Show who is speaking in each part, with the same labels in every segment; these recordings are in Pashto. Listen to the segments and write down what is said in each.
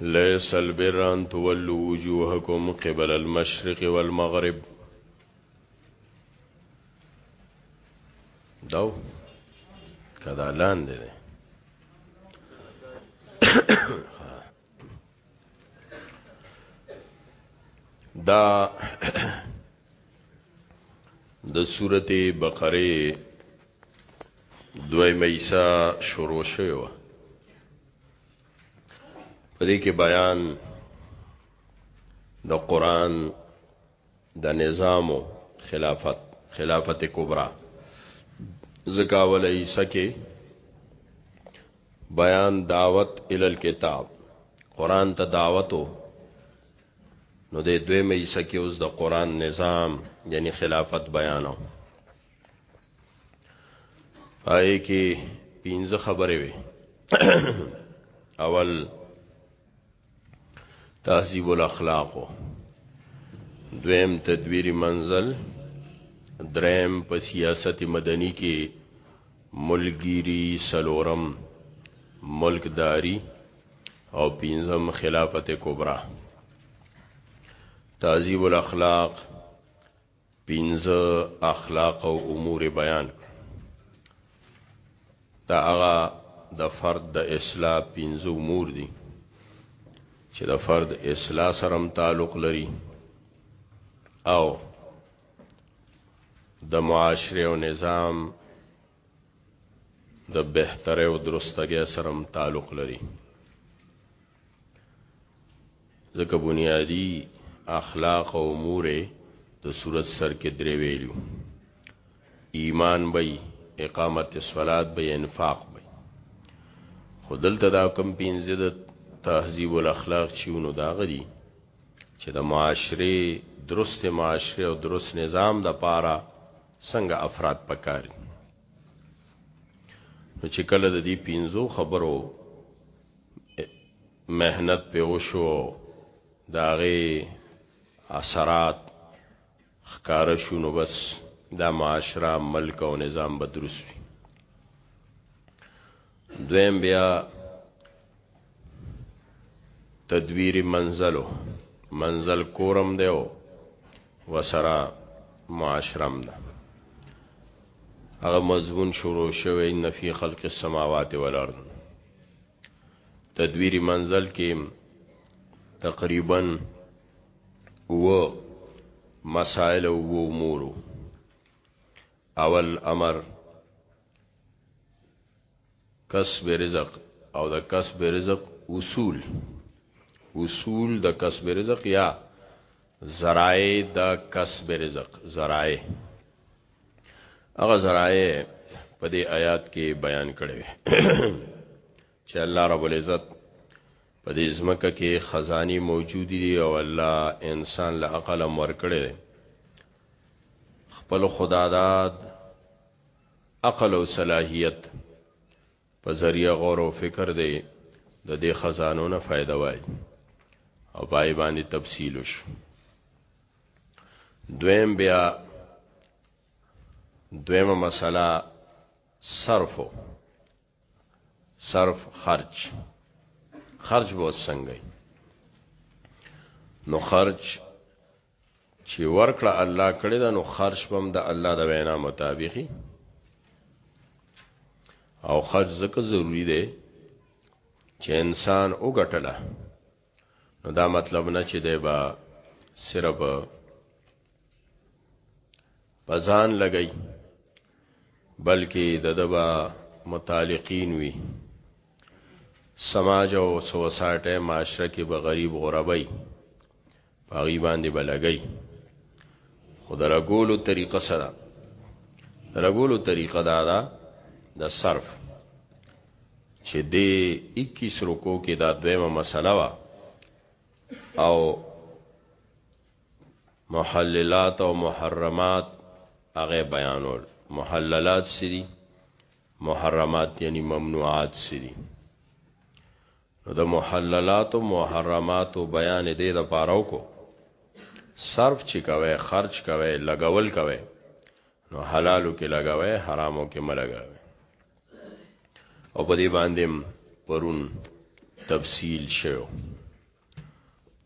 Speaker 1: ليس البر أن تولوا وجوهكم قبل المشرق والمغرب دو کدا لاندې ده دا د سورته بقره دوی مېسا شروع شوی و په دې کې بیان د قران د نظام خلافت خلافت کبرا زکا ول عیسی کې بیان دعوت ال الكتاب قران ته دعوتو نو د دوی مې عیسی کې اوس د قران نظام یعنی خلافت بیانو پای کې پنځه خبرې وي اول تهذیب الاخلاق دویم تدویری منزل دریم په سیاست مدنی کې ملګری سلورم ملکداری او پنځم خلافت کبرا تهذیب الاخلاق پنځه اخلاق او امور بیان کړ دا هغه د فرد د اصلاح پنځه امور دي چې د فرد اصلاح سره هم تعلق لري او د معاشره او نظام د بهتره او درستګۍ سره هم تعلق لري ځکه بنیادی اخلاق او امور د صورت سر کې درې ویلو ایمان بې اقامت الصلات بې انفاق بې خودل تدا کم پینځه د تهذیب الاخلاق چېونو دا غدي چې د معاشره درست معاشره او درست نظام د پاره څنګه افراد پکاري نو چې کله د دې پینځو خبرو محنت په وشو داغه اثرات خکار شونو بس دا معاشره ملک او نظام بدرس وي دویم بیا تدویر منزلو منزل کورم دیو وسرا معاشرم ده هغه مضمون شروع شوه ان فی خلق السماوات والارض تدویری منزل کې تقریبا و مسائل او امور اول امر کسب رزق او د کسب رزق اصول اصول د کسب رزق یا ذرائع د کسب رزق ذرائع هغه زرایه په دې آیات کې بیان کړي چې الله رب العزت په دې ځمکه کې خزاني موجود دي او الله انسان له عقل امر کړي خپل خداداد عقل او صلاحیت په ذریعه غور او فکر دی د دې خزانو نه فائدہ وای او پای باندې تفصیل وش دویم بیا دویمه مسله صرف صرف خرج خرج به څنګه نو خرج چی ورکړه الله کړی دا نو خرج بم د الله د وینا مطابقی او خرج زکه ضروری دی چې انسان وګټله نو دا مطلب نه چې دی با صرف پزان لګی بلکې د دبا متعلقین وی سماج او سوسایټه معاشره کې به غریب غربای په هغوی باندې به لګوي خو د لګولو طریقه څه ده د لګولو طریقه دا ده د صرف چې د 21 رکو کې دا دویمه مسله وه او محللات او محرمات هغه بیانول محللات سری محرمات یعنی ممنوعات سری نو د محللات او محرمات او بیان دې د پاره وکړو صرف چې کوي خرج کوي لګول کوي نو حلالو کې لګوي حرامو کې ملګوي او په دې باندې پرون تفصیل شوی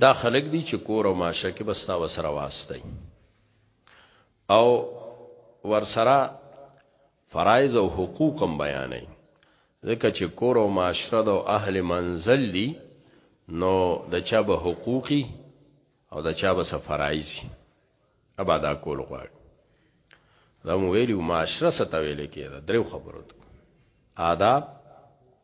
Speaker 1: دا خلک دي چې کور او ماشه کې بستا وسره واسطه او ورسره فرایض او حقوق هم بیانې ځکه چې کور او معاشره د اهل منزل دي نو د چا به حقوقي او د چا به فرایض ابا دا کول غواړي دا مو ویلو معاشره ستویل کېده درو خبرو آداب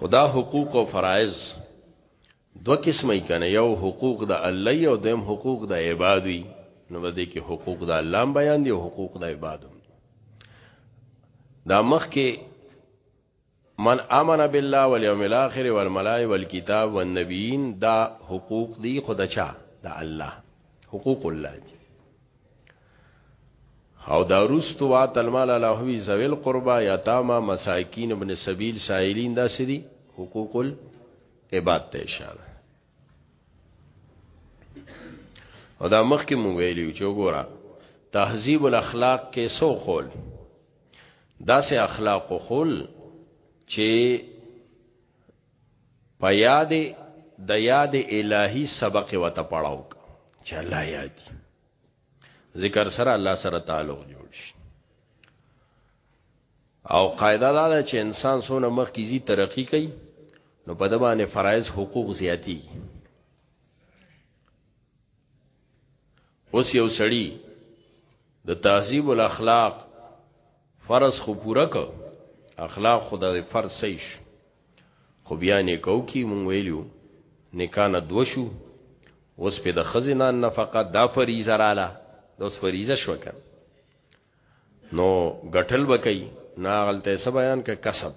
Speaker 1: خدا حقوق او فرایض دو قسمه کنه یو حقوق د الله او دیم حقوق د عبادی نو بده کې حقوق د الله بیان دی او حقوق د عبادو دا مخ کې من امن بالله والیوم الاخر والملائکه والکتاب والنبیین دا حقوق دی خدای چا د الله حقوق الله دی او دا وروسته وات المال علی حوی ذوی القربا یتاما مساکین ابن سبیل سائلین دا سری حقوق العباد ته اشاره او دا مخکې مو ویلیو چې وګوره تهذیب الاخلاق کې سو خول دا سه اخلاق خول چې په یاد د یاد الهی سبق وته پړاو چې الله یادي ذکر سره الله سره تعلق جوړ شي او قاعده دا ده چې انسان سونه مخ کیږي ترقی کوي نو په د باندې فرایض حقوق زیاتی اوس یو سړی د تهذیب الاخلاق فرض خو پوره ک اخلاق خدا دې فرض صحیح شي خو بیا نه کو کی مونږ ویلو نکانه دو شو اوس په د خزینه نفقه دا فریضه رااله د اوس فریضه شو کړه نو غټل وکي ناغلته سبيان ک کسب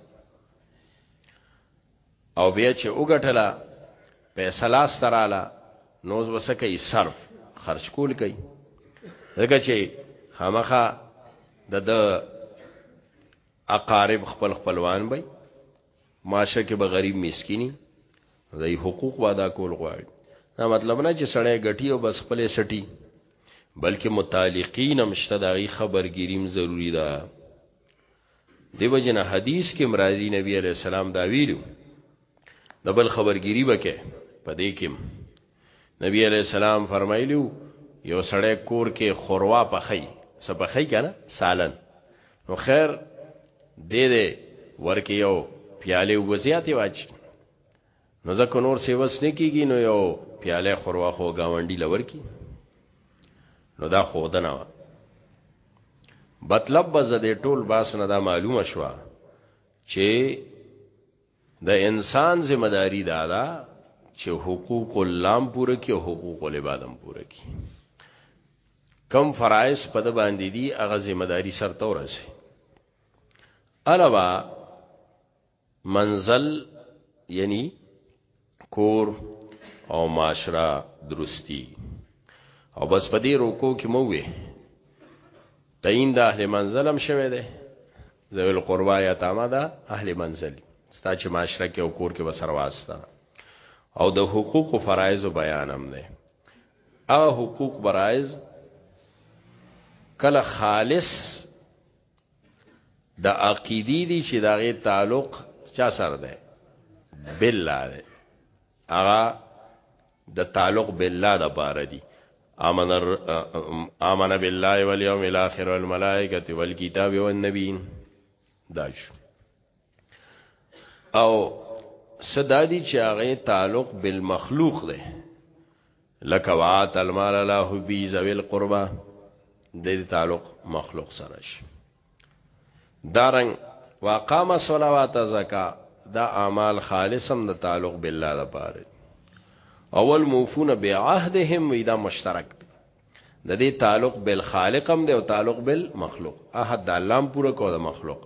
Speaker 1: او بیا چې وګټله پیسې لاس تراله نو اوس وسکه یې صرف خرج کول کوي ځکه چې خامخا د د اقارب خپل خپلوان وي ماشه کې به غریب مسکینی دای حقوق وادا کول غواړي دا مطلب نه چې سړی غټي او بس خپل سټي بلکې متعلقین هم شته دغه خبرګیریم ضروری ده دا دیو جن حدیث کې مرادی نبی علی السلام دا ویلو دبل خبرګيري وکه پدې کې نبی علی السلام فرمایلیو یو سړی کور کې خوروا پخی سپخی کنه سالن نو خیر دې دې ورکه یو پیاله وزیاتې واچ نو ځکه نور څه وس نه کیږي نو یو پیاله خوروا خو گاونډي لور کی نو دا خودنه وا مطلب به زده ټول باس نه دا معلومه شو چې د انسان ذمہ داری دا ده چې حقوق اللام پوره کی او حقوق العباد هم پوره کی کم فرایض په د باندې دي هغه ذمہ داری سرته ورسه علاوه منزل یعنی کور او معاشره درستی او بس په دې روکو کې مو وې تعین د اهل منزل هم شوه دی ذوی القربا یا تامه ده اهل منزل ستا چې معاشره کې او کور کې وسره واسطه او د حقوق او فرایض بیان هم ده ا حقوق برایز کله خالص د عقیدی دی چې داغه تعلق چا سره ده بالله ده هغه د تعلق بالله د بار دی امن امن بالله والیوم الاخر والملائکه والکتاب والنبیین داش او صدادی چې هغه تعلق بالمخلوق دی لکه وات المال الله بی ذوی القربا د دې تعلق مخلوق سره شي دارنګ واقام صلوات زکا دا اعمال خالصم د تعلق بالله د پاره اول موفون بعهدهم وی دا مشترک د دې تعلق بالخالقم دی او تعلق بالمخلوق عهد د الله پوره کو د مخلوق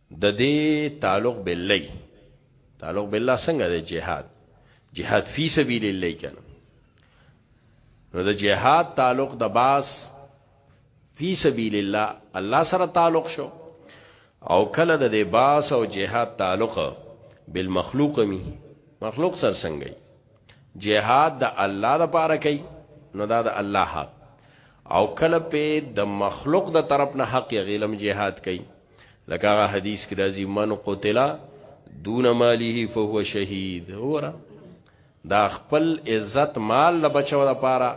Speaker 1: د دې تعلق بالله تعلق بالله څنګه د جهاد جهاد فی سبیل الله کنه نو د جهاد تعلق د باس فی سبیل الله الله سره تعلق شو او کله د باس او جهاد تعلق بالمخلوق می مخلوق سره څنګه جهاد د الله د پاره کوي نو دا د الله حق او کله په د مخلوق د طرف نه حق غیلم جهاد کوي لکه هغه حدیث کې راځي من قتل دون ماله فهو شهید وره دا خپل عزت مال له بچو لپاره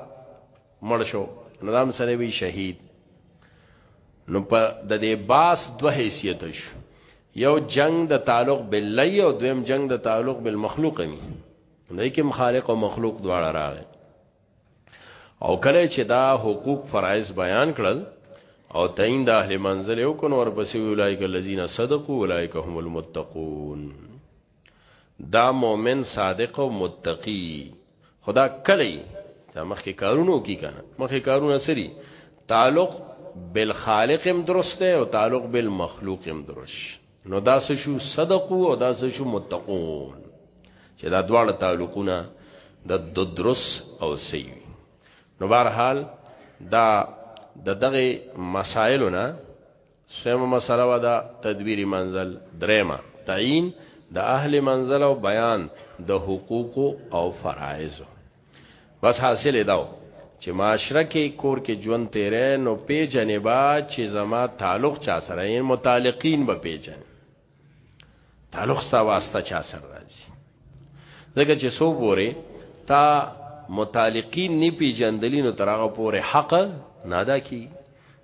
Speaker 1: مړ شو نظام سره وی شهید نو په د دې باس دوه حیثیت شو یو جنگ د تعلق باللی او دویم جنگ د تعلق بالمخلوق می نه کوم خالق او مخلوق دواړه راغی او کله چې دا حقوق فرایض بیان کړل او تعین د اهل منزل یو کو نور پسې اولایک الذین صدقوا اولایک هم المتقون دا مؤمن صادق او متقی خدا کلی دا مخکې کارونو کی کنه مخکې کارونه سری تعلق بالخالق هم درسته او تعلق بالمخلوق هم درست نو دا څه شو صدقو او دا څه شو متقون چې دا دواړه تعلقونه د ددرس او سیوی نو بهرحال دا د دغه مسائلونه سویمه مسله و دا تدبیر منزل درېما تعین د اهل منزل او بیان د حقوق او فرایض بس حاصل داو چې معاشره کې کور کې ژوند تیرې نو پیجنې با چې زما تعلق چا سره یې متعلقین به پیجن تعلق ستا واسطه چا سره راځي ځکه چې سو پورې تا متعلقین نه پیجندلی نو تر هغه پورې حق نه ادا کی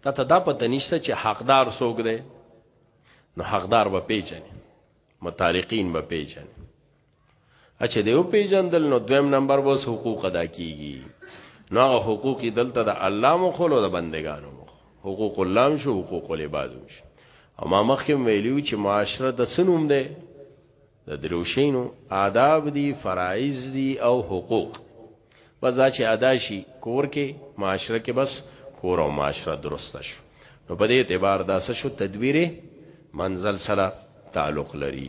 Speaker 1: تا ته دا پته نشته چې حقدار څوک دی نو حقدار به پیجن متعلقین به پیجن اچھا دیو پیجندل نو دویم نمبر بس حقوق ادا کیږي نو هغه حقوق دلته د الله مخلو د بندگانو مخ حقوق الله شو حقوق العباد شو او ما مخکې ویلیو چې معاشره د سنوم ده د دروشینو آداب دي فرایز دي او حقوق بس دا چې ادا شي کور کې معاشره کې بس کور او معاشره درسته شو نو په دې اعتبار دا څه شو تدبیر منزل سره تعلق لري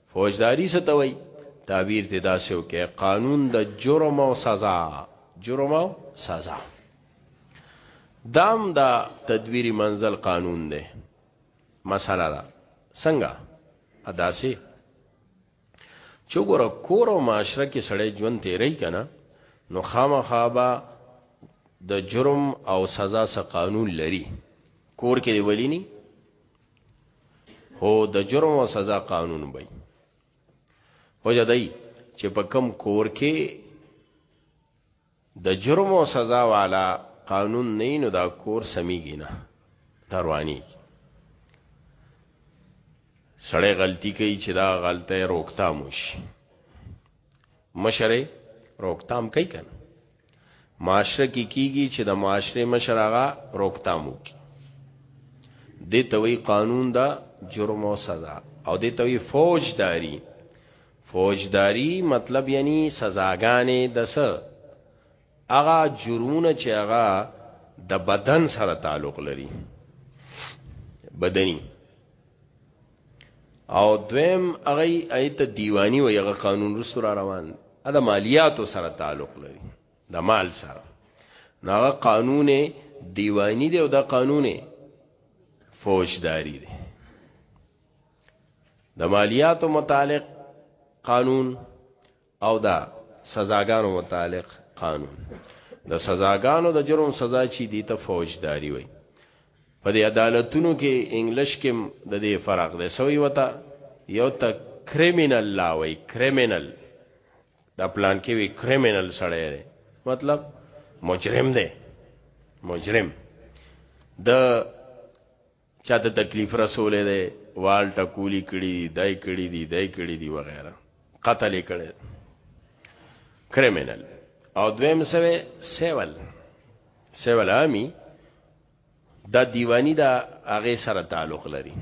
Speaker 1: فوجداری څه ته وایي تعبیر ته داسې وکي قانون د جرم او سزا جرم او سزا دام دا تدبیری منزل قانون دی مساله دا څنګه اداسي چوغره کور او معاشره کې سړی ژوند تیرې کنا نو خامخا با د جرم او سزا سره قانون لري کور کې دی ولینی هو د جرم او سزا قانون وي وجدای چې په کم کور کې د جرم او سزا والا قانون نه نو دا کور سميږي نه درواني سړی غلطی کوي چې دا غلطه روکتام وشي مشره روکتام کوي کنه معاشره کې کیږي چې د معاشره مشر هغه روکتام وکړي د توي قانون دا جرم او سزا او د توي فوجداري فوجداري مطلب یعنی سزاګانې د س هغه جرمونه چې هغه د بدن سره تعلق لري بدني او دویم هغه ایت دیوانی و یغه قانون رسو را روان دا مالیاتو سره تعلق لري د مال سره ناغه قانون دیوانی دی او دا قانون فوجداری دی د مالیاتو متعلق قانون او دا سزاګانو متعلق قانون د سزاګانو د جرم سزا چی دی ته فوجداری وای په دې عدالتونو کې انګلیش کې د دې فرق دی سوی وتا یو ته کریمینل لا وای کریمینل دا پلان کې وی کریمینل سړی دی مطلب مجرم دی مجرم د چاته تکلیف رسولی دی، وال ټکولي کړي دي، دا یې کړي دي، دا یې کړي دي وغیره قتل یې کړی کریمینل او دویم سوی سیول سیول عامی دا دیوانی دا هغه سره تعلق لري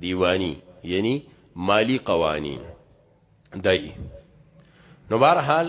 Speaker 1: دیوانی یعنی مالی قوانین دای نو بهر حال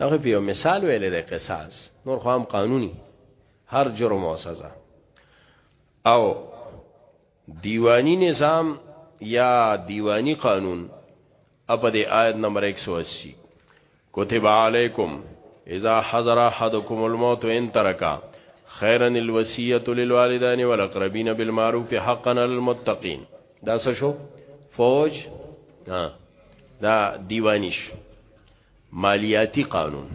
Speaker 1: هغه په یو مثال ویلې ده قصاص نور خو هم قانوني هر جرم او سزا او دیوانی نظام یا دیوانی قانون اپ د آیت نمبر 180 کتب علیکم اذا حضر احدکم الموت ان ترکا خیرا الوصیه للوالدین والاقربین بالمعروف حقا للمتقین دا څه شو فوج دا دیوانیش مالیاتی قانون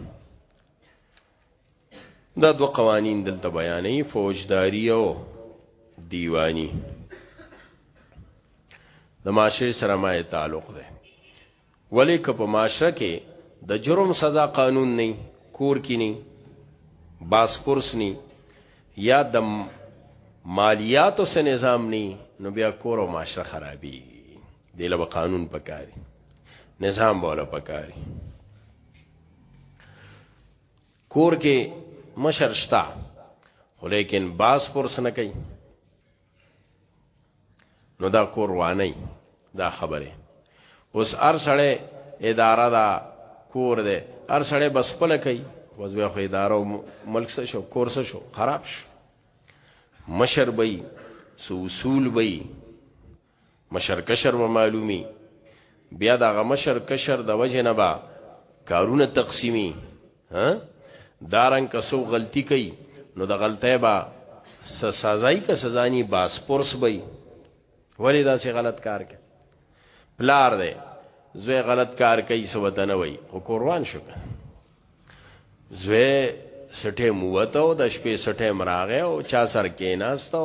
Speaker 1: دا دو قوانین دلته بیانې فوجداری او دیوانی د معاشره سره ما تعلق ده ولی که په معاشره کې د جرم سزا قانون نه کور کې نه باس پرس نه یا د مالیاتو سره نظام نه نو بیا کور او معاشره خرابي دی له قانون پکاري نظام بوله پکاري کور کې مشر شتا خو لیکن باس پرس نه کوي نو دا کور وانه دا خبره اوس ار سړی اداره دا کور دی ار سړی بس خپل کوي وز بیا خو اداره ملک سره شو کور سره شو خراب شو مشر بې سو اصول بې مشر کشر به معلومی بیا دا غ مشر کشر د وجه نه با کارونه تقسیمی ها دارن که سو غلطی کوي نو د غلطه با سزای که سزانی باس پورس بی ولی دا سی غلط کار کوي پلار دی زوی غلط کار کوي سو وطن وای خو کوروان شو زوی سټه موته او د شپې سټه مراغه او چا سر کې ناستو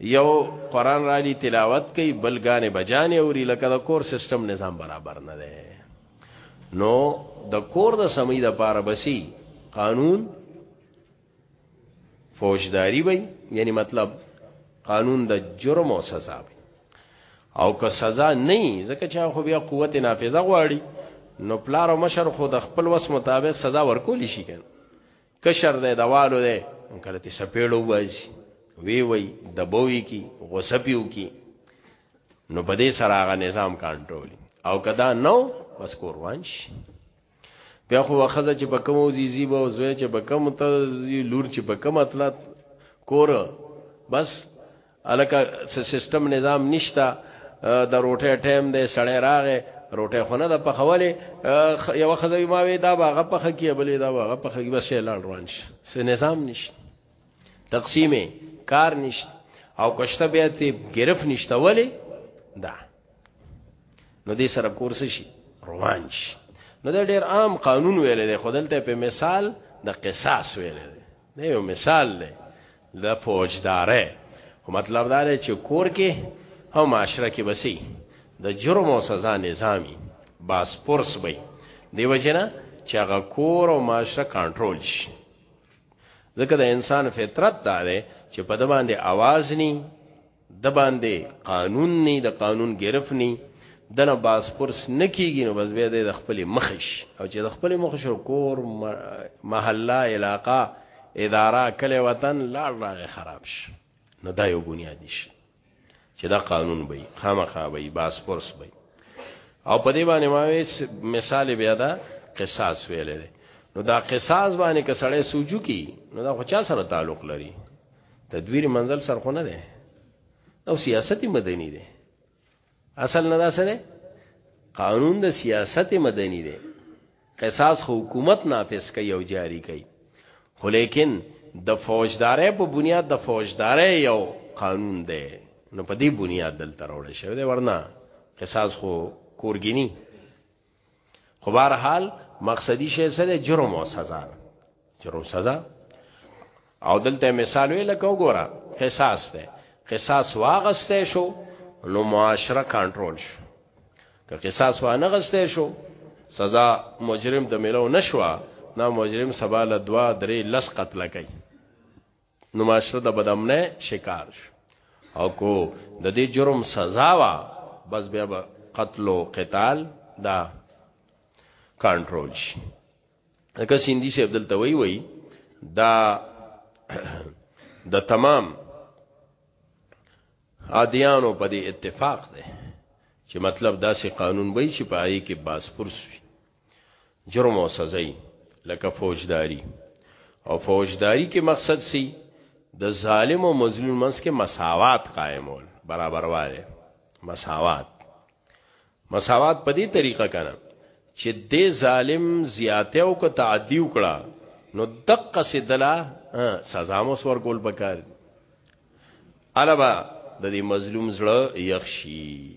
Speaker 1: یو قران را لې تلاوت کوي بل غانې بجانې اوري لکه د کور سیستم نظام برابر نه دی نو د کور د سمې د پاره بسی قانون فوجداری وي یعنی مطلب قانون د جرم او سزا وي او که سزا نه ځکه چې خو بیا قوت نافذه غواړي نو پلار او مشر خو د خپل وس مطابق سزا ورکول شي کنه کشر دی دوالو دی کله تی سپېړو وځي وی وی دبوي کی غوسپیو کی نو په دې سره هغه نظام کنټرول او کدا نو بس کوروان شي بیا خو خزه چې په کوم زیزی به زوی چې په کوم ته لور چې په کوم اتلات کور بس الکه سیستم نظام نشتا د روټه ټایم دی سړی راغې روټه خونه د پخولې یو خزوی ما وی دا باغه پخ کی بلې دا باغه پخ کی بس لاړ روان شي سه نظام نشته تقسیمه کار نشته او کشته بیا ته گرف نشته ولی دا نو دې سره کورس شي روان شي نو دا ډیر عام قانون ویل دی خدلته په مثال د قصاص ویل دی نه یو مثال دی د فوجدارې او مطلب دا دی چې کور کې او معاشره کې بسی د جرم او سزا نظامی باس پورس وي دیو جنا چې هغه کور او معاشره کنټرول شي ځکه د انسان فطرت دا دی چې په د باندې आवाज ني د باندې قانون ني د قانون گرفت ني دنه باس پرس نکیږي نو بس به د خپل مخش او چې د خپل مخش کور محله علاقہ اداره کله وطن لاړ راغی خراب شي نو دا یو بنیادی شي چې دا قانون به خامخا به باس پرس به او په دې باندې ما مثال بیا دا قصاص ویلې نو دا قصاص باندې کسړې سوجو کی نو دا خو چا سره تعلق لري تدویر منزل سر خو نه دی او سیاست مدنی دی اصل نه دا سره قانون د سیاست مدنی دی قصاص حکومت نافذ کوي او جاری کوي خو لیکن د فوجدارې په بنیاد د فوجدارې یو قانون دی نو په دې بنیاد دلته راوړل شوی دی ورنه قصاص خو کورګینی خو بهر حال مقصدی شی سره جرم او سزا جرم سزا او دلته مثال وی لکه وګوره قصاص ده قصاص واغسته شو نو معاشره کنټرول شو که قصاص وانه غسته شو سزا مجرم د ملو نشوا نه مجرم سبا له دوا درې لس قتل کوي نو معاشره د بدامنه شکار شو او کو د دې جرم سزا وا بس بیا به قتل او قتال دا کنټرول شي لکه سیندی سی عبد التوی وی دا د تمام ادیانو په دې اتفاق ده چې مطلب داسې قانون وای چې پای کې باسپورس وي جرم او سزای لکه فوجداری او فوجداری کې مقصد سی د ظالم او مظلوم منس کې مساوات قائمول برابرواله مساوات مساوات په دې طریقه کنه چې د ظالم زیاته او که تعدی وکړه نو دقه سي دلا سزا مو سور کول پکار علاوه د دې مظلوم زړه یخشي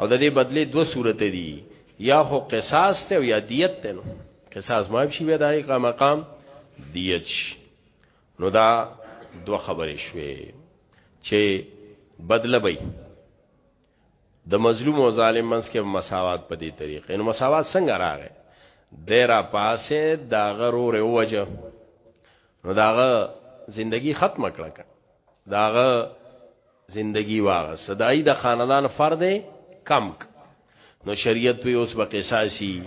Speaker 1: او د دې بدلی دو صورت دي یا خو قصاص ته یا دیت ته نو قصاص ما شي بیا دای کا مقام دیت شي نو دا دو خبرې شوې چې بدلبي د مظلوم او ظالم منس کې مساوات په دې طریقې نو مساوات څنګه راغی دیرا پاسه دا غرور وجه نو داغه زندگی ختم کړه داغه زندګی واغسته دای د خاندان فرد کم ک نو شریعت وی اوس به قصاصی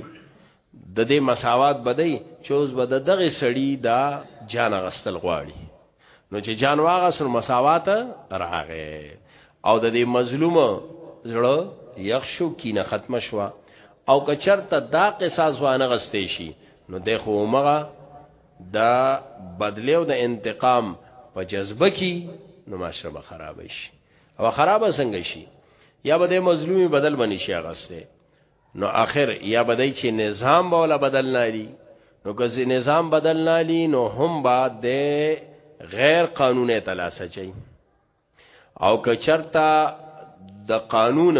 Speaker 1: د دې مساوات بدای چې اوس به د دغه سړی دا جان غستل غواړي نو چې جان واغس نو مساوات راغې او د دې مظلوم زړه یخ شو کینه ختم شوه او که چرته دا قصاص وانه غستې شي نو د خو مغه دا بدلی او د انتقام په جذبه کې نو معاشره به خراب شي او خراب څنګه شي یا به د مظلومی بدل بنی شي غسته نو اخر یا بدای چې نظام به ولا بدل نه لري نو که نظام بدل نه لري نو هم با د غیر قانوني تلاسه چي او که چرته د قانون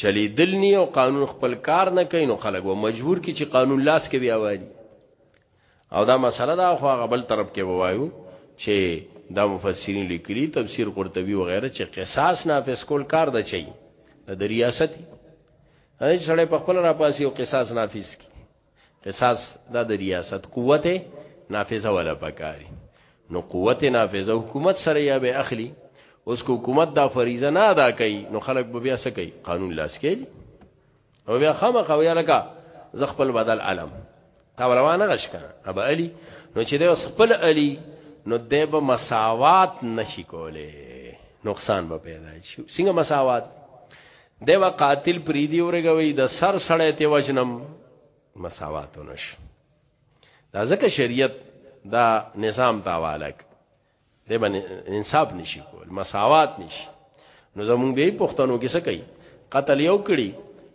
Speaker 1: چلیدل نی او قانون خپل کار نه کوي نو خلک و مجبور کی چې قانون لاس کې بیا وایي او دا مسله دا خو هغه بل طرف کې وایو چې دا مفسرین لیکلي تفسیر قرطبي و غیره چې قصاص نافذ کول کار د چي د ریاست هیڅ سړی په خپل را پاسي او قصاص نافذ کی قصاص دا د ریاست قوت نافذه ولا پکاري نو قوت نافذه حکومت سره یا به اخلي اوس کو حکومت دا فریضه نه ادا کوي نو خلک به بیا څه کوي قانون لاس کوي او بیا خامخا ویا لکه ز خپل بدل علم تا روانه غش کنه ابا علي نو چې د خپل علي نو د به مساوات نشي کوله نقصان به پیدا شي څنګه مساوات دیو قاتل پریدی ورګوي د سر سړی ته وجنم مساوات نش دا ځکه شریعت دا نظام تاوالک دی باندې انصاف نشي کول مساوات نشي نو زمونږ به پښتنو کې څه کوي قتل یو کړي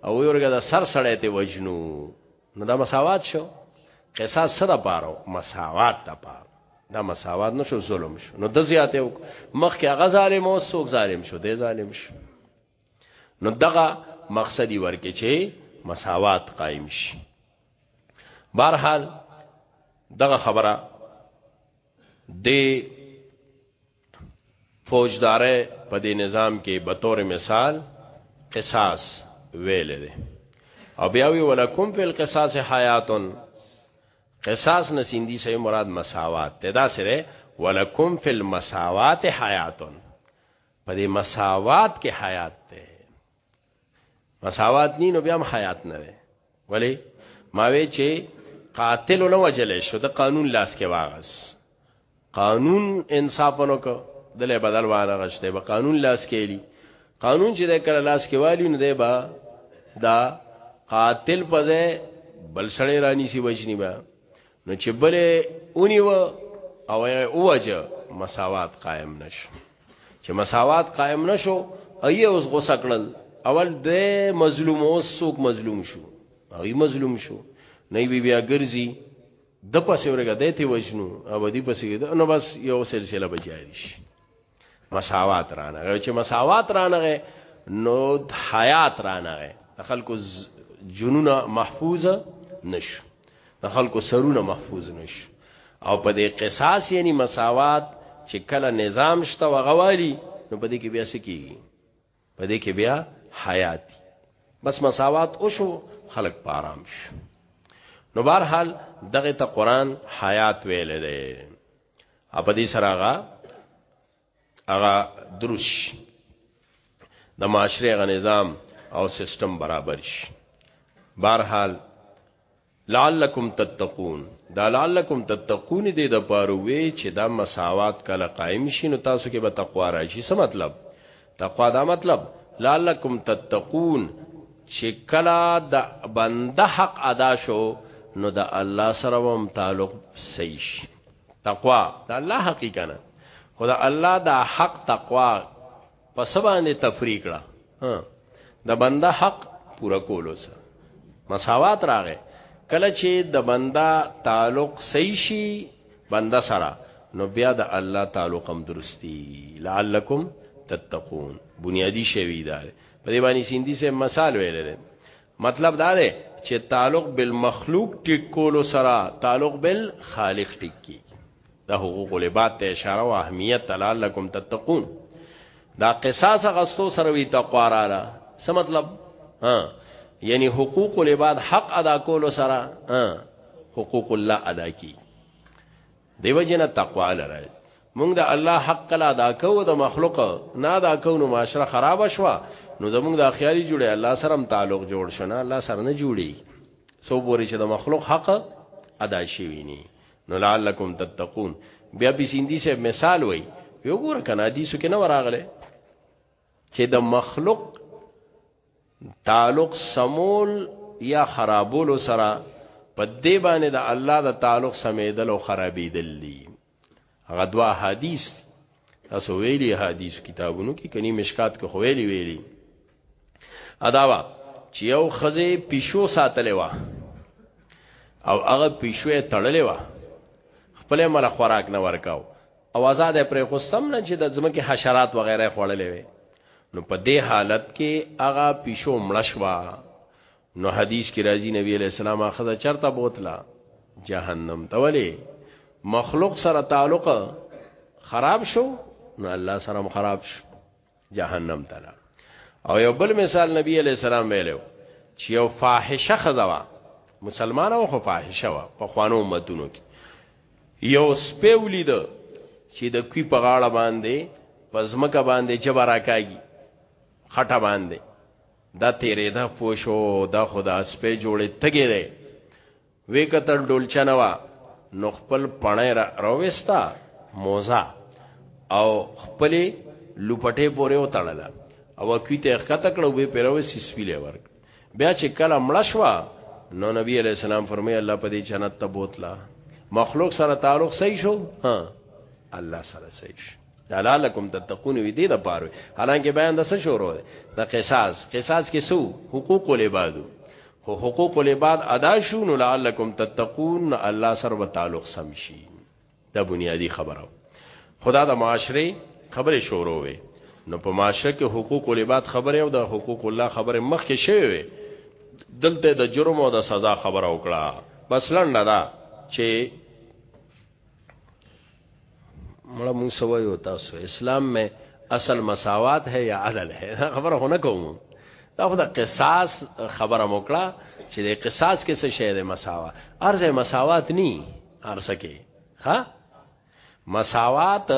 Speaker 1: او ورګه د سر سړی ته وجنو نو دا مساوات شو قصاص سره پاره مساوات ته پاره دا مساوات نشو ظلم شو نو د زیاته مخ کې هغه ظالم او سوک ظالم شو دی ظالم شو نو دغه مقصدی ورکه چې مساوات قائم شي بهرحال دغه خبره د فوجدارې په دې نظام کې به تور مثال قصاص ویل دي او بیا وی ولکم فی القصاص حیاتن قصاص نسیندی سه مراد مساوات تدا سره ولکم فی المساوات حیاتن په دې مساوات کې حیات ده مساوات نینو بیا هم حیات نه ده ولی ما وی چې قاتل نه وجلې شو د قانون لاس کې واغس قانون انصافونو کو دلې بدل وانه غشته به قانون لاس کې لی قانون چې د کله لاس کې والی نه دی با دا قاتل پځه بل سړی رانی سی وجنی با نو چې بلې اونی و او اوجه مساوات قائم نشو چې مساوات قائم نشو ایه اوس غوسه کړل اول د مظلوم اوس څوک مظلوم شو هغه مظلوم شو نه بی بیا ګرځي د پسې ورګه د ته وجنو او دی پسې د نو بس یو سلسله بچایي شي مساوات رانه چې مساوات رانه نو حیات رانه خلکو جنونه محفوظ نشو د خلکو سرونه محفوظ نشو او په دې قصاص یعنی مساوات چې کله نظام شته وغوالی نو په دې کې بیا سکیږي په دې کې بیا حیات بس مساوات او شو خلق پارام شو نو بهر حال دغه ته قران حیات ویل دی اپ دې سراغه هغه دروس شي د معاشره غ نظام او سیستم برابر شي بهرحال لعلکم تتقون دا لعلکم تتقون دې د پاروي چې دا مساوات کله قائم شي نو تاسو کې به تقوا راشي څه مطلب تقوا دا مطلب لعلکم تتقون چې کله د بنده حق ادا شو نو د الله سره هم تعلق صحیح شي تقوا دا الله حقیقت نه خدا الله دا حق تقوا په سبانه تفریق را د بنده حق پورا کولو سره مساوات راغې کله چې د بنده تعلق صحیح شي بنده سره نو بیا د الله تعلق هم درستی لعلکم تتقون بنیادی شوی دار په دې باندې سیندی سے مثال ویل مطلب دا دی چې تعلق بالمخلوق ټیک کولو سره تعلق بالخالق ټیک کی دا حقوق العباد ته اشاره او اهمیت تعالیکم تتقون دا قصاص غستو سره وی تقوا را ده څه مطلب ها یعنی حقوق العباد حق ادا کولو سره حقوق الله ادا کی دیو جن تقوا لره مونږ د الله حق کله ادا کوو د مخلوق نه ادا کوو نو معاشره خراب شوه نو زمونږ د اخیاري جوړي الله سره هم تعلق جوړ شنه الله سره نه جوړي سو پورې چې د مخلوق حق ادا شي ویني نو لعلکم تتقون بیا به سیندی سے مثال وای یو ګور کنه حدیثو کې نه وراغله چې د مخلوق تعلق سمول یا خرابولو سره په دې باندې د الله د تعلق سمیدل او خرابېدل دي هغه دوا حدیث تاسو ویلي حدیث کتابونو کې کني مشکات کې خویلي ویلي اداوا چې یو خزه پښو ساتلې وا او هغه پښوې تړلې وا خپل مل خوراک نه ورکاو او آزاد پرې خوستم نه چې د ځمکې حشرات وغیرہ خوړلې وي نو په دې حالت کې هغه پیشو مړشوا نو حدیث کې راځي نبی علیہ السلام اخذ چرته بوتلا جهنم ته ولی مخلوق سره تعلق خراب شو نو الله سره خراب شو جهنم ته لاړ او یو بل مثال نبی علی السلام ویلو چې یو فاحشه خزوا مسلمان او خو فاحشه وا په خوانو امتونو کې یو سپیولی ده چې د کوی په غاړه باندې پزمکه باندې جبرا کاږي خټه باندې دا تیرې دا پوشو دا خدا سپې جوړې تګې ده وی کتل ډولچه نه وا نو خپل پړای را رويستا موزه او خپل لوپټه پورې وتړله او کویته ښکته کړو به پیروي سپیله ورک بیا چې کله مړ شوا نو نبی علی السلام فرمای الله په دې جنت ته بوتلا مخلوق سره تعلق صحیح شو ها الله سره صحیح شو دلالکم تتقون وی دې د پاره حالانکه بیان د څه شروع دی د قصاص قصاص کې سو حقوق العباد خو حقوق العباد ادا شو نو لعلکم تتقون الله سره به تعلق سم شي دا بنیادی خبره خدا د معاشره خبره شروع وي نو په معاشره کې حقوق العباد خبره او د حقوق الله خبره مخ کې شوی وي دلته د جرم او د سزا خبره وکړه بس لنډه دا چې مړه مونږ سوي او تاسو اسلام میں اصل مساوات ہے یا عدل ہے خبره هونه کوم دا خو د قصاص خبره موکړه چې د قصاص کې څه شی د مساوا ارزه مساوات ني ارزه کې ها مساوات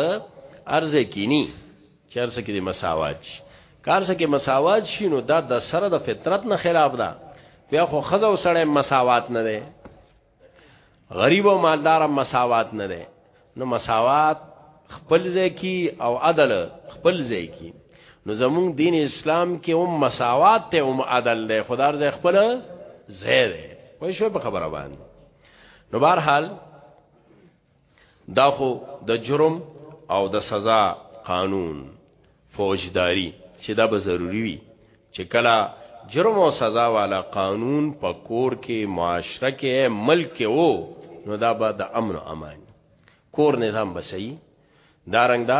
Speaker 1: ارزه کې ني چې ارزه کې د مساوات شي کار څه کې مساوات شي نو دا د سره د فطرت نه خلاف ده بیا خو خزه او سړی مساوات نه ده غریب او مالدار مساوات نه ده نو مساوات خپل ځای کی او عدل خپل ځای کی نو زمون دین اسلام کې هم مساوات ته هم عدل ده خدار ځای خپل ځای ده وای شو په خبره باندې نو بهر حال دا خو د جرم او د سزا قانون فوجداری چې دا به ضروری وي چې کله جرم او سزا والا قانون په کور کې معاشره کې ملک کې وو نو دا به د امن او امان کور نظام بسئی دارنګ دا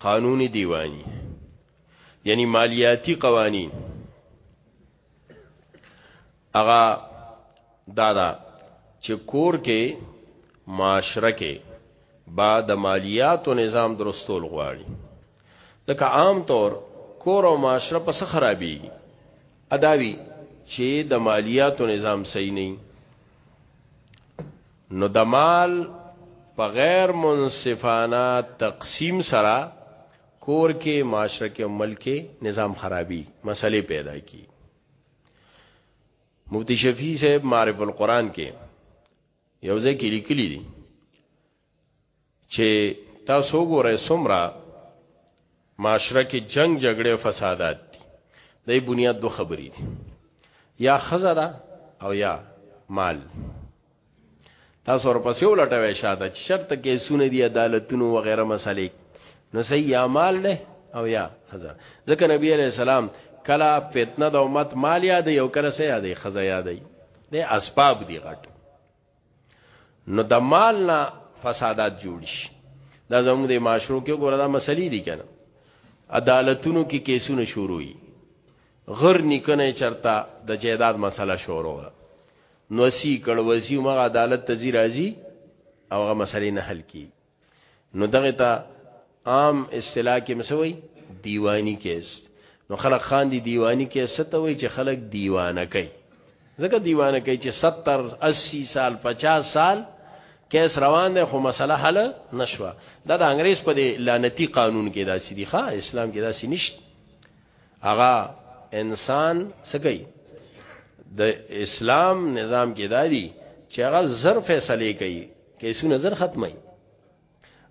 Speaker 1: قانوني دیوانی یعنی مالیاتی قوانین اغا دادا چې کور کې معاشره کې با د مالیاتو نظام درستول غواړي ځکه عام طور کور او معاشره په څه خرابي اداوی چې د مالیاتو نظام صحیح نه نو د مال په غیر منصفانه تقسیم سره کور کې معاشره کې عمل کې نظام خرابي مسلې پیدا کی مفتی شفیع صاحب معرف القرآن کې یو ځای کې لیکلي دي چه تاسو وګورئ څومره معاشره کې جنگ جګړه فسادات دي دای بنیاد دو خبرې دي یا خزه ده او یا مال تاسو ورپسې ولټوي شاته چې شرط کې سونه دي عدالتونو و غیره مسلې نو سي یا مال ده او یا خزه ځکه نبی عليه السلام کلا فتنه د امت مال یاد یو کله سي یاد خزه یاد دی اسباب دی غټ نو د مال نه فسادات جوړ شي دا زموږ د معاشرو کې ګوره دا مسلې دي کنه عدالتونو کې کیسونه شروع وي غر نکنه چرتا د جیداد مسله شروع ده نو سی کړه وزي مغه عدالت تزي راځي او هغه مسلې نه حل کی نو دغه ته عام اصطلاح کې مسوي دیوانی کیس نو خلک خان دی دیوانی کیس ته وای چې خلک دیوانه کوي ځکه دیوانه کوي چې 70 80 سال 50 سال کیس روان دی خو مسله حل نشوه دا د انګريز په لعنتی قانون کې دا سړي ښا اسلام کې دا سړي نشته اغا انسان سګي د اسلام نظام کې دادی چې هغه زر فیصله کوي کیسونه زر ختمي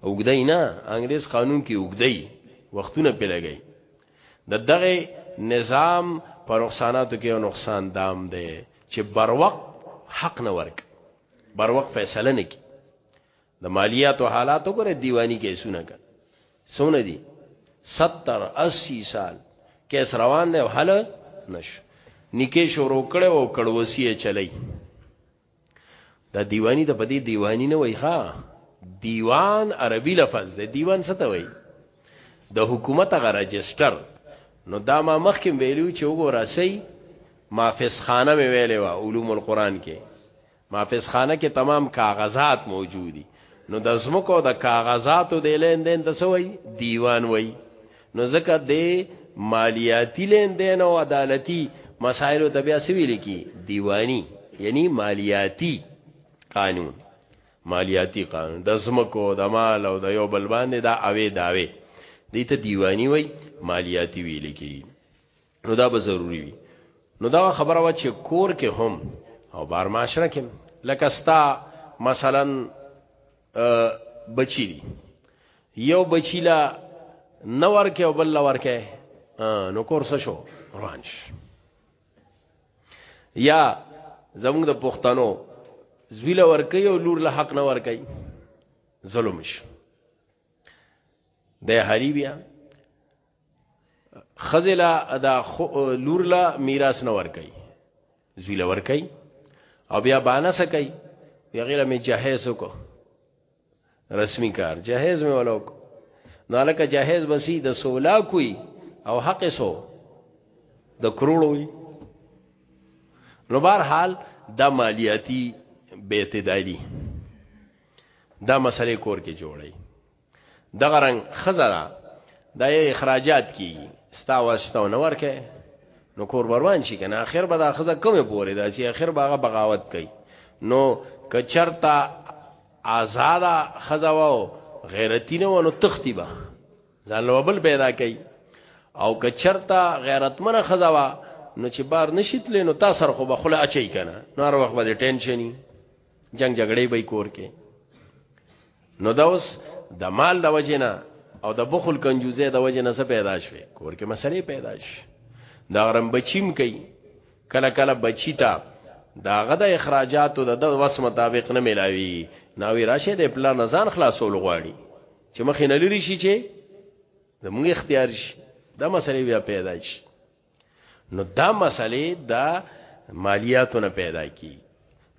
Speaker 1: اوګدای نه انګريز قانون کې اوګدای وختونه په لګي د دغه نظام پر نقصاناتو کې یو نقصان دام دی چې بر وخت حق نه ورک بر وخت فیصله نه کی د مالیاتو حالاتو ګره دیوانی کې سونه کا سونه دي 70 80 سال کیس روان دی حل نش نکې شروع کړو او کړوسی چلی دا دیوانی ته په دې دیوانی نه وای ښا دیوان عربي لفظ دی دیوان څه ته وای د حکومت غ رجستر نو دا ما مخکې ویلو چې وګوره سي مافس خانه مې ویلې وا علوم القرآن کې مافس خانه کې تمام کاغذات موجودي نو د زمکو د کاغذاتو د لیندین د سوی دیوان وای نو ځکه د مالیاتی لین دین او عدالتي مسائل ته بیا سوي لیکي دیوانی یعنی مالیاتی قانون مالیاتی قانون د زمکو د مال او د یو بل باندې دا اوې داوي دې ته دیوانی وای مالیاتی ویل کی نو دا به ضروری وي نو دا خبره وا چې کور کې هم او بار معاشره کې لکه ستا مثلا بچی دی یو بچی لا نور کې او بل ور کې نو کور څه شو روانش یا زموږ د پښتنو زویل ور کوي او لور له حق نه ور کوي ظلمش د هری بیا خزلا دا لور لا میراث نه ور کوي زوی لا ور کوي او بیا باندې سکي بیا غیره می جهیز کو رسمی کار جهیز می ولوک نو لکه جهیز بسی د سولا کوي او حق سو د کروڑو وي نو بهر حال دا مالیاتی بیت دالی دا مسئله کور کې جوړي دغه رنګ خزرا د اخراجات کی ستا واسطه نه ورکه نو کور بروان شي کنه اخر به دا خزه کومه پورې دا چې اخر باغه بغاوت کوي نو کچرتا آزاد خزه وو غیرتی نه ونو تختی با ځان لو بل پیدا کوي او کچرتا غیرتمن خزه وا نو چې بار نشیتل نو تا سر خو به خله اچي کنه نو هر وخت به ټینشنی جنگ جګړې به کور کې نو دا اوس د مال د وجنه او د بخل کنجوزه د وجنه څه پیدا شوه کور کې مسلې پیدا شي دا غرم بچیم کوي کله کله بچی تا دا غدا اخراجات د د وس مطابق نه ملاوي ناوی راشه د پلان ځان خلاصول غواړي چې مخې نه لري شي چې زموږ اختیار شي دا مسلې بیا پیدا شي نو دا مسلې دا مالیاتو نه پیدا کی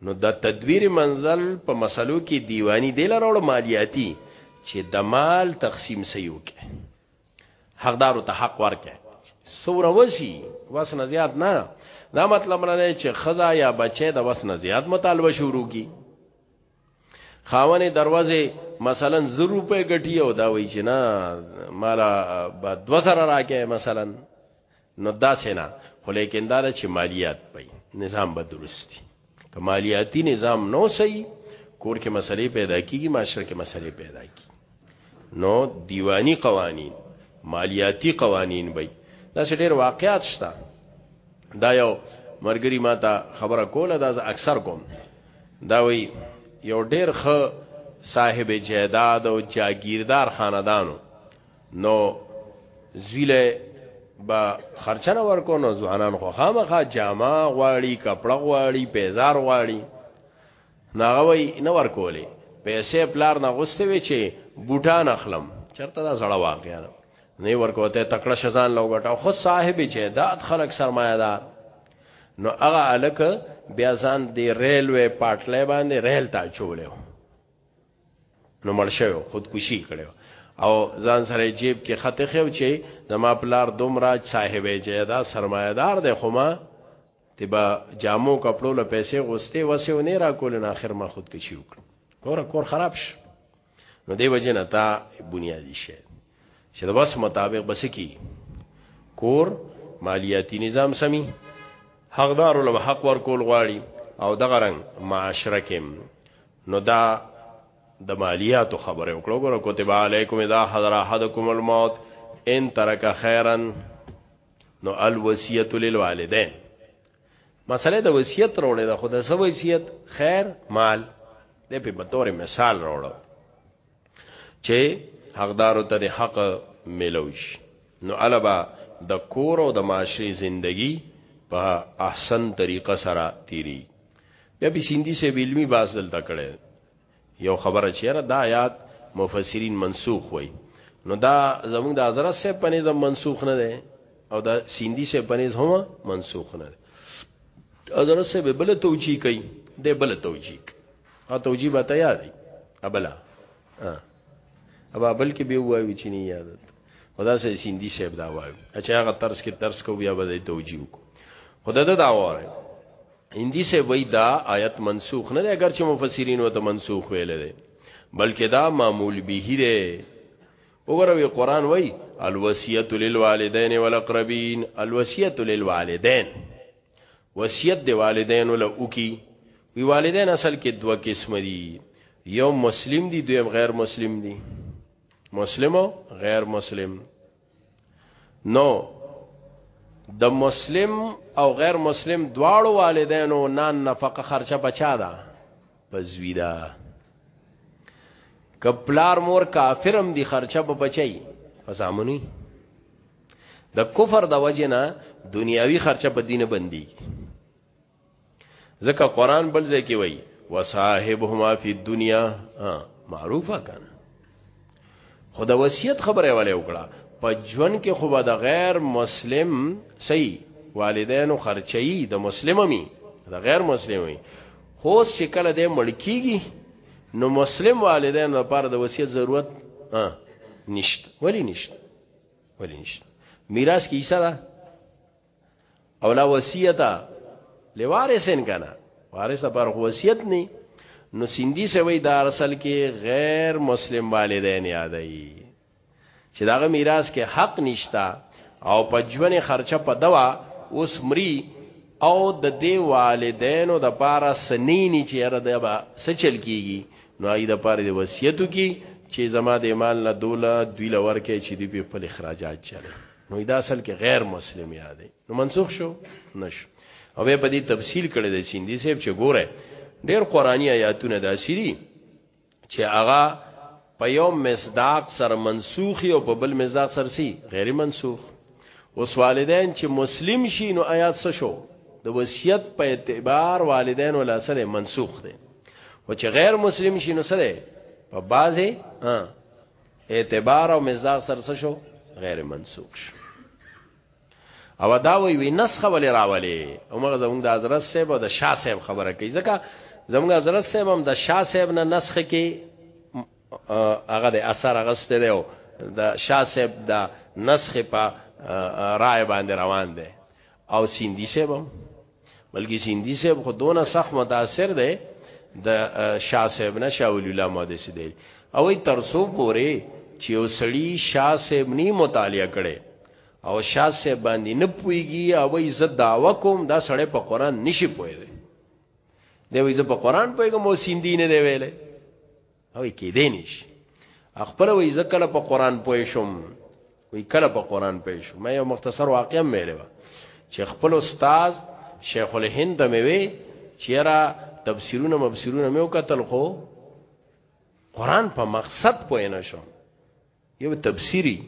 Speaker 1: نو دا تدویر منزل په مسلو کې دیوانی دی لروړ مالیاتی چې د مال تقسیم سيو کې حقدارو ته حق ورکه سوره وسی وس نه زیات نه دا مطلب نه چې خزا یا بچي د وس نه زیات مطالبه شروع کی خاونه دروازه مثلا 0 روپے ګټي او دا وای چې نه مالا با 2000 راکې مثلا نو دا سینا خو لیکن دا چې مالیات پي نظام به درستی کمالیاتی نظام نو صحیح کور کې مسلې پیدا کیږي معاشره کې مسلې پیدا کیږي نو دیوانی قوانین مالیاتی قوانین به دا ډېر واقعات شته دا یو مرګری ما ته خبره کوله دا زه اکثر کوم دا وی یو ډېر خ صاحب جیداد او جاگیردار خاندانو نو زویله با خرچنه ورکو نو ځوانان خو خامخا جامه غواړي کپړه غواړي پیزار غواړي نو هغه وایی نه ورکولې پیسې پلار نه غوستې وی چې بوټان اخلم چرته دا زړه واقعا نه ورکوته تکړه شزان لوګټه خو صاحب جیداد خلک سرمایه دار نو هغه الک بیا ځان دی ریلوی پاټلې باندې ریل تا چولیو نو مرشو خودکشي کړو او ځان سره جیب کې خط خو چې زما پلار دومره صاحب جیدا سرمایدار دی خو ما ته به جامو کپړو له پیسې غوستې وسه ونی را کول نه اخر ما خودکشي وکړه کور کور خراب شي نو دی وجنه تا بنیادی شي چې د وس مطابق بس کی کور مالیاتی نظام سمي حقدار له حق ور کول غواړي او دغه رنگ معاشره کې نو دا د مالیاتو خبره وکړو ګورو کتب علیکم اذا حضر احدکم الموت ان ترک خیرن نو الوصیت للوالدین مسله د وصیت وروړي د خدای سو وصیت خیر مال د په بطور مثال وروړو چې حقدارو ته د حق ملوش نو البا د کور او د معاشري زندگی په احسن طریقه سره تیری بیا به سیندی سه علمی باز دلته کړي یو خبره چی یاره دا آیات مفسرین منسوخ وای نو دا زموږ د حضرت صاحب په نظم منسوخ نه دی او د سیندی صاحب په نظم هم منسوخ نه دی حضرت صاحب بل توجیه کوي د بل توجیه او توجیه به تیا دی ابلا ابا بل کې به وایو چې نه یاد خدا سه سیندی صاحب دا وایو چې هغه ترس کې ترس کو بیا به توجیه کو خدا دا دا وایو هندي سه وای دا آیت منسوخ نه دی اگر چې مفسرین وته منسوخ ویل دي بلکې دا معمول به دی وګوروي قران وای الوصیت للوالدین والاقربین الوصیت للوالدین وصیت دی والدین له اوکی وی والدین اصل کې دوه قسم دي یو مسلم دي دویم غیر مسلم دي مسلم او غیر مسلم نو د مسلم او غیر مسلم دواړو والدینو نان نفقه خرچه بچا ده پزوی ده کپلار مور کافرم دی خرچه به بچي فزامونی د کفر د وجنه دنیاوی خرچه په دینه بندي ځکه قران بل ځای کې وایي وصاحبهما فی الدنیا معروفه کان خدا وصیت خبره والے وکړه په ژوند کې خو به د غیر مسلم صحیح والدینو خرچي د مسلممي د غیر مسلمي هو چې کله د ملکیږي نو مسلم والدین لپاره د وصیت ضرورت نشته ولی نشته ولی نشته میراث کې حصہ ده او لا وصیتا لوارثن کنه وارث پر وصیت نه نو سیندی سوی دا اصل کې غیر مسلم والدین یادای چې داغه میراث کې حق نشتا او په ژوند خرچه په دوا اوس مری او د دې والدینو د پاره سنینی چې را ده با سچل کیږي نو ای د پاره د وصیتو کی چې زما د ایمان له دوله دوی لور کې چې دی په خپل اخراجات چلے نو دا اصل کې غیر مسلم یاد نو منسوخ شو نشو او به په دې تفصیل کړی د سیندی صاحب چې ګوره ډیر قرآنی آیاتونه داسې دي چې هغه په یو مصداق سره منسوخي او په بل مصداق سره سي غیر منسوخ اوس والدین چې مسلم شي نو آیات څه شو د وصیت په اعتبار والدین ولا سره منسوخ دي او چې غیر مسلم شي نو سره په بازه ها اعتبار او مصداق سره څه شو غیر منسوخ شو او دا وی وی نسخه ولې راولې عمر زموږ د حضرت صاحب او د شاه صاحب خبره کوي ځکه زموږ حضرت صاحب هم د شاه صاحب نه نسخه کې هغه د اثر غسته دی او د شاه صاحب د نسخه په رائے باندې روان دی او سیندی صاحب هم بلکې سیندی صاحب خو دونه سخت متاثر دی د شاه صاحب نه شاه ولی الله ماده سي دی او تر څو پورې چې وسړي شاه صاحب ني مطالعه کړي او شاه صاحب باندې نه پويږي او وي زه داوا کوم دا سړی په قران نشي پوي دی وي زه په قران پويګم او سیندی نه دی ویلې او کې دې نش خپل وې ځکه په قران پوي شوم وې کله په قران پوي شوم مې یو مختصر واقعا مې لوا چې خپل استاد شیخ الهند مې وې چیرې تفسیرونه مبصرونه مې وکتل خو قران په مقصد پوي نه شوم یو تفسیری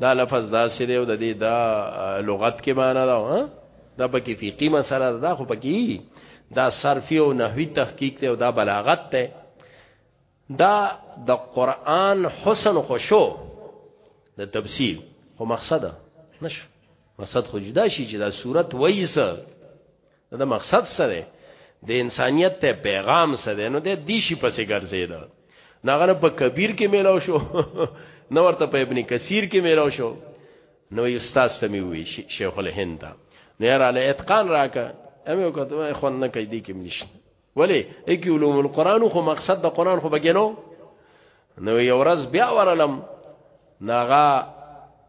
Speaker 1: دا لفظ دا سره او د دې دا لغت کې معنا دا دا پکې فقہی مسله دا خو پکې دا صرفي او نحوی تحقیق ته او دا بلاغت ته دا د قران حسن خوشو د تفسیر خو مقصد نشو مقصد خو جدا شي چې دا صورت وایسه دا مقصد سره د انسانیت ته پیغام سره نو د دې شي پسې ګرځید ناغه په کبیر کې میلاو شو نو ورته په ابن کثیر کې میلاو شو نو استاد ته می وی شیخ الهند نه را له اتقان راکا امه وکړه خو نه کوي دې کې نشته ولی اکی علوم القرآن خو مقصد د قرآن خو بګینو نو یو ورځ بیا ورلم ناغا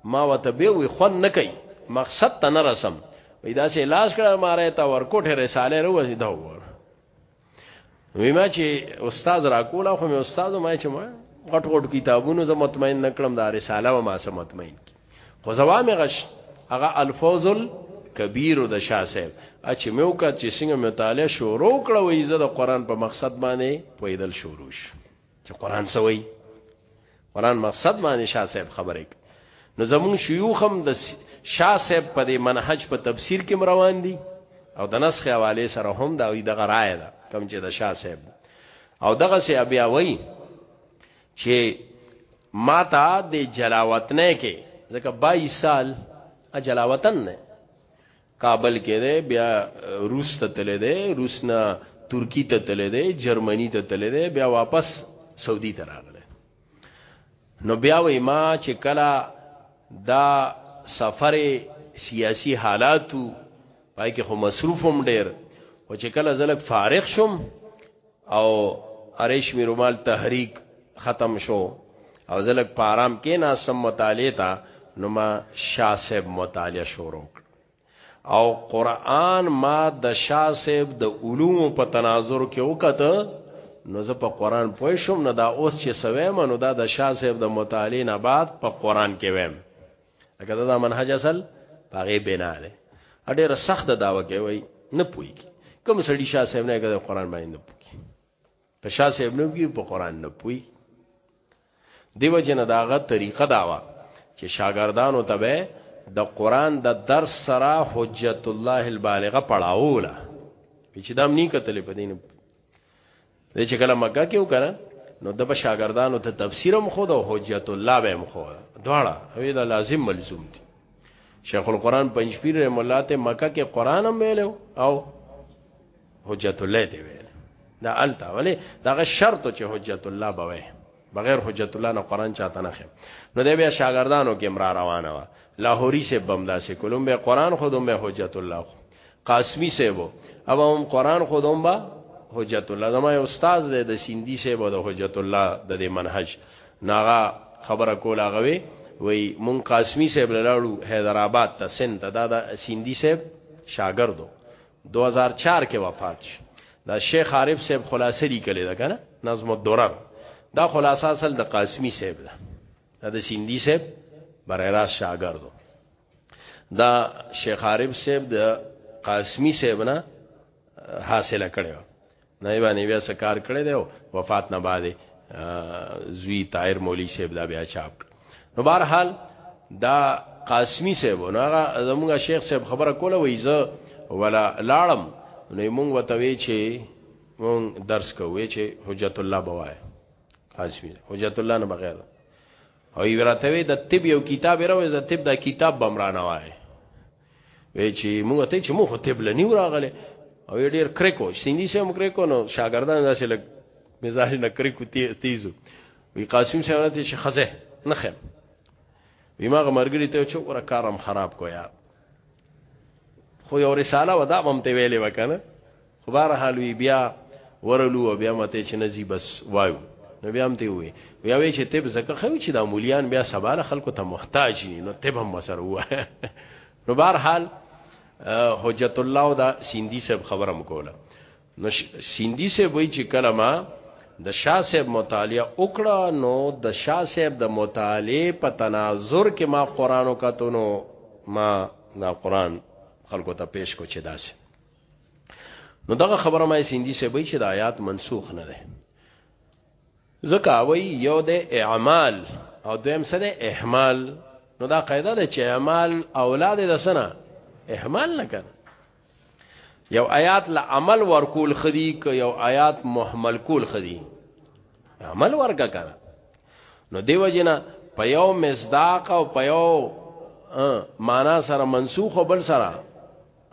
Speaker 1: ما وته به وی خون نه کوي مقصد ته نه رسم وی دا سه لاس کړه ماره تا ورکوټه رساله روزي دا وره وی ما چې استاد را کوله خو مې استاد ما چې ما غټ غټ کتابونو زه مطمئن نکړم دا رساله و ما سم مطمئن کی خو زوام غش هغه الفوز الكبير د شاه صاحب اچ مې وکړ چې څنګه مطالعه شروع کړه وې زه د قران په مقصد باندې پویدل شروع شو چې قران سوي قران مقصد باندې شاه صاحب خبرې نو زمون شيوخ هم د شاه صاحب په دې منهج په تفسیر کې روان دي او د نسخ حواله سره هم دا وی دغه رائے ده کم چې د شاه صاحب او دغه سي بیا وای چې ما ته د جلاوطنۍ کې ځکه 22 سال جلاوطن نه کابل کې دی بیا روس ته تللی دی روس نه ترکی ته تللی دی جرمني ته تللی دی بیا واپس سعودي ته راغلی نو بیا وې ما چې کله دا سفر سیاسی حالاتو پای کې خو مصروف هم ډیر او چې کله زلک فارغ شوم او اریشمی رومال تحریک ختم شو او زلک په آرام کې نه سم مطالعه تا نو ما شاه صاحب مطالعه شروع او قران ما د شاه صاحب د علوم په تناظر کې وکړه نو زه په قران پوه شوم نه دا اوس چې سوي منو دا د شاه صاحب د مطالعه نه بعد په قران کې ویم لکه دا منهج اصل پاغه بنا ده ډېر سخت داوا کوي نه پوي کوم سړي شاه صاحب نه کوي قران باندې نه پوي په شاه صاحب نه پوي په قران نه پوي دیو جن داغه طریقه داوا چې شاګردانو ته به د قران د درس سره حجت الله البالغه پڑھاوله چې دام نه کتلې په دین د چې کله مکه کې وکړه نو د بشاګردانو ته تفسیر هم خود او حجت الله به هم خو دواړه وی دا لازم ملزوم دي شیخ القران پنځپیر رحم الله ته مکه کې قران هم ویلو او حجت الله دی ویل دا التا ولی دا شرط چې حجت الله بوي بغیر حجت الله نه قران چاته نه خیم نو دی بیا شاګردانو کې امرا روانه وا لاهوري سه بمدا سه کولم به قران خودم به حجت الله قاسمی سه وو او هم قران خودم با حجت الله زما استاد دی د سیندی سه وو د حجت الله د دې منهج ناغا خبره کولا غوي وی مون قاسمی سه بلړو حیدرآباد ته سند دا د سیندی سه شاګردو 2004 کې وفات شو دا شیخ عارف صاحب خلاصه لیکلې ده کنه نظم الدرر دا خلاصه اصل د قاسمی صاحب ده دا د سیندی صاحب برایراس شاګردو دا شیخ عارف صاحب د قاسمی صاحب نه حاصله کړو نه یې باندې بیا څه کار کړی دی وفات نه بعد زوی طاهر مولوی صاحب دا بیا چاپ کړ نو بهر حال دا قاسمی صاحب نو هغه زمونږ شیخ صاحب خبره کوله وای زه ولا لاړم نو مونږ وته وی چې مونږ درس کوو چې حجت الله بوای قاسمی حجت الله نه بغیر او یې راته وی د طب یو کتاب راوې ز طب دا کتاب بمرانه وای وی چې موږ ته چې موږ طب لنی وراغله او ډیر کریکو سیندی سم کریکو نو شاګردان داسې لګ مزاج نه کریکو تیزو وی قاسم صاحب ته چې خزه نه خم وی ماغه مرګری ته چې ور کارم خراب کو یار خو یو رساله ودا بم ته ویلې وکنه خو بهر حال وی بیا ورلو بیا مته چې نزی بس وایو نو بیا هم ته وی بیا وی چې تب زکه خو چې د مولیان بیا سباله خلکو ته محتاج نه نو تب هم وسره و نو بهر حال حجت الله دا سیندی صاحب خبره مکوله نو سیندی صاحب وی چې کلمه د شاه صاحب مطالعه وکړه نو د شاه صاحب د مطالعه په تناظر کې ما قران وکتونو ما نا قران خلکو ته پیش کو چې داسې نو دغه خبره ما سیندی سه به چې د آیات منسوخ نه ده ځکه وی یو د اعمال او دویم سره اهمال نو دا قاعده ده چې اعمال اولاد د سنه اهمال نه کړ یو آیات له عمل ورکول خدي که یو آیات محمل کول خدي عمل ورګه کړه نو دیو جنا په یو مصداق او په یو معنا سره منسوخ او بل سره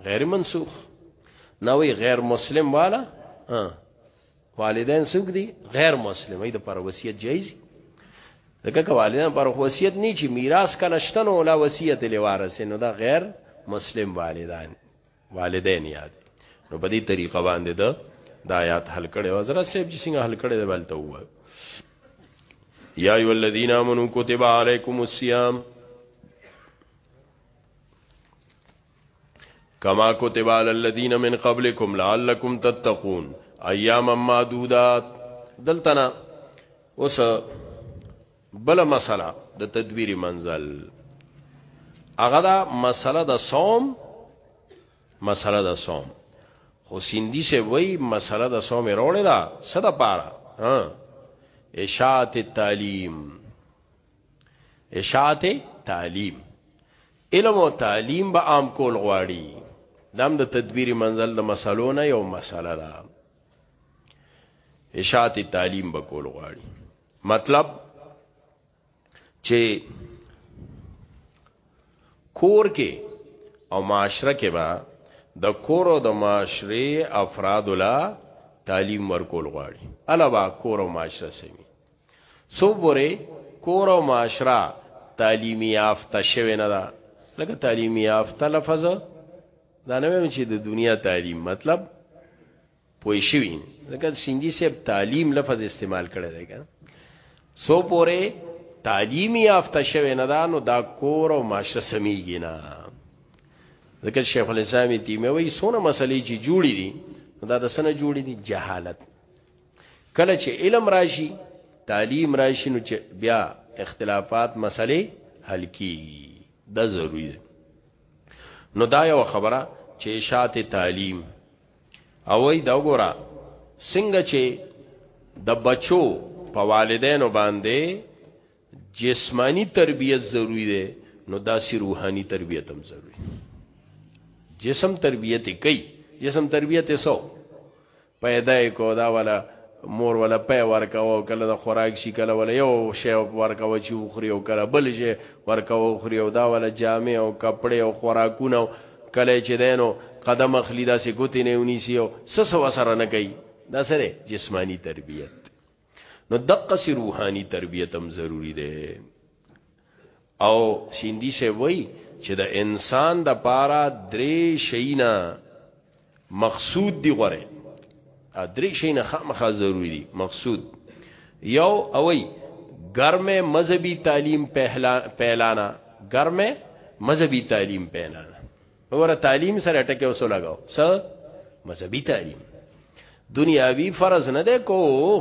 Speaker 1: غیر منسوخ نوې غیر مسلم والا والدین څوک دي غیر مسلم ای د پر وصیت جایز دغه کوالدین پر وصیت نه چې میراث کله شتنو ولا وصیت لوارث نو دا غیر مسلم والدان والدین یاد نو په دې طریقه باندې دا د آیات حل کړي او حضرت صاحب چې څنګه حل کړي دا بلته وایي یا ایو الذین آمنو کتب علیکم الصیام کما کتب علی الذین من قبلکم لعلکم تتقون ایام معدودات دلتنا اوس بل مسله د تدبیر منزل هغه دا مسله د صوم مسله د صوم خو سیندی سے وای مسله د صوم وروړه دا صد پاره ها اشاعت تعلیم اشاعت تعلیم علم او تعلیم به عام کول غواړي دام د تدبیری منزل د مسلو نه یو مسله ده اشاعت تعلیم به کول غواړي مطلب چې کور کې او معاشره کې با د کور او د معاشره افراد لا تعلیم ورکول غواړي علاوه کور او معاشره سمي څو پورې کور او معاشره تعلیمي یافته شوی نه ده لکه تعلیمي یافته لفظ دا نه ویم چې د دنیا تعلیم مطلب پوي شوی لکه سیندی صاحب تعلیم لفظ استعمال کړی دی کنه سو پوره تعلیمی یافته شوی نه دا نو دا کور او معاشره سميږي نه ځکه شیخ الاسلام تیمه وی سونه مسلې چې جوړې دي دا د سنه جوړې دي جهالت کله چې علم راشي تعلیم راشي نو چې بیا اختلافات مسلې حل کی دا ضروری ده نو دا یو خبره چې اشاعت تعلیم او وی دا وګوره څنګه چې د بچو په والدینو باندې جسمانی تربیت ضروری ده نو دا سی روحانی تربیت هم ضروری جسم تربیت کوي جسم تربیت سو پیدا یې کو دا وله مور وله پی ورکوه او کله د خوراک شي کله وله یو شی ورکوه چې وخوري او کله بل شی ورکوه وخوري او دا وله جامې او کپړې او خوراکونه او کله چې دی نو قدم اخلي داسې ګوتې نه یې ونیسي او څه څه ورسره نه کوي دا څه دی جسماني تربیت نو دقه سی روحانی تربیت هم ضروری ده او سیندی سے وای چې د انسان د پاره درې شینا مقصود دی غره ا درې شینا خامخا ضروری دی مقصود یو اوی گرمه مذهبی تعلیم پهلا پهلانا گرمه مذهبی تعلیم پهلانا ور تعلیم سره ټکه وسو لگاو س مذهبي تعلیم دنیاوی فرض نه ده کو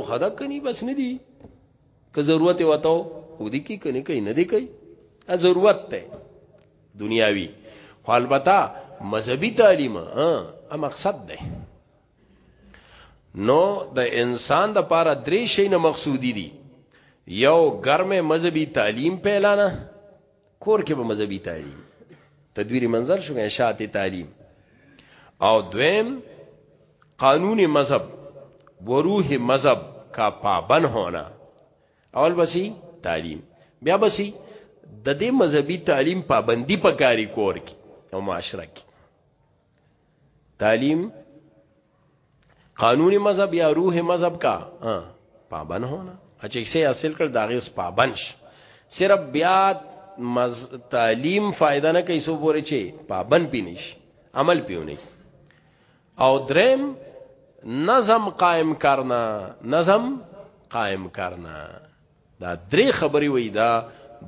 Speaker 1: خدا کني بس نه دي که ضرورت وتاو و دي کی کني کوي نه دي کوي ا ضرورت ته دنیاوی خو البته مذهبي تعلیم ا مقصد ده نو د انسان د پاره درې شي نه مقصودی دي یو ګرمه مذهبي تعلیم پیلانه کور کې به مذهبي تعلیم تدویری منزل شو اشاعت تعلیم او دویم قانون مذهب و روح مذهب کا پابند ہونا اول بسی تعلیم بیا بسی د دې مذهبي تعلیم پابندی په کاری کور کې او معاشره کې تعلیم قانونی مذهب یا روح مذهب کا پابند ہونا اچھا اسے حاصل کر داغی اس پابند شي صرف بیا مز تعلیم فائدہ نه کوي سو پورې چې پابند پینیش عمل پیونی او درم نظم قائم کرنا نظم قائم کرنا دا درې خبرې وې دا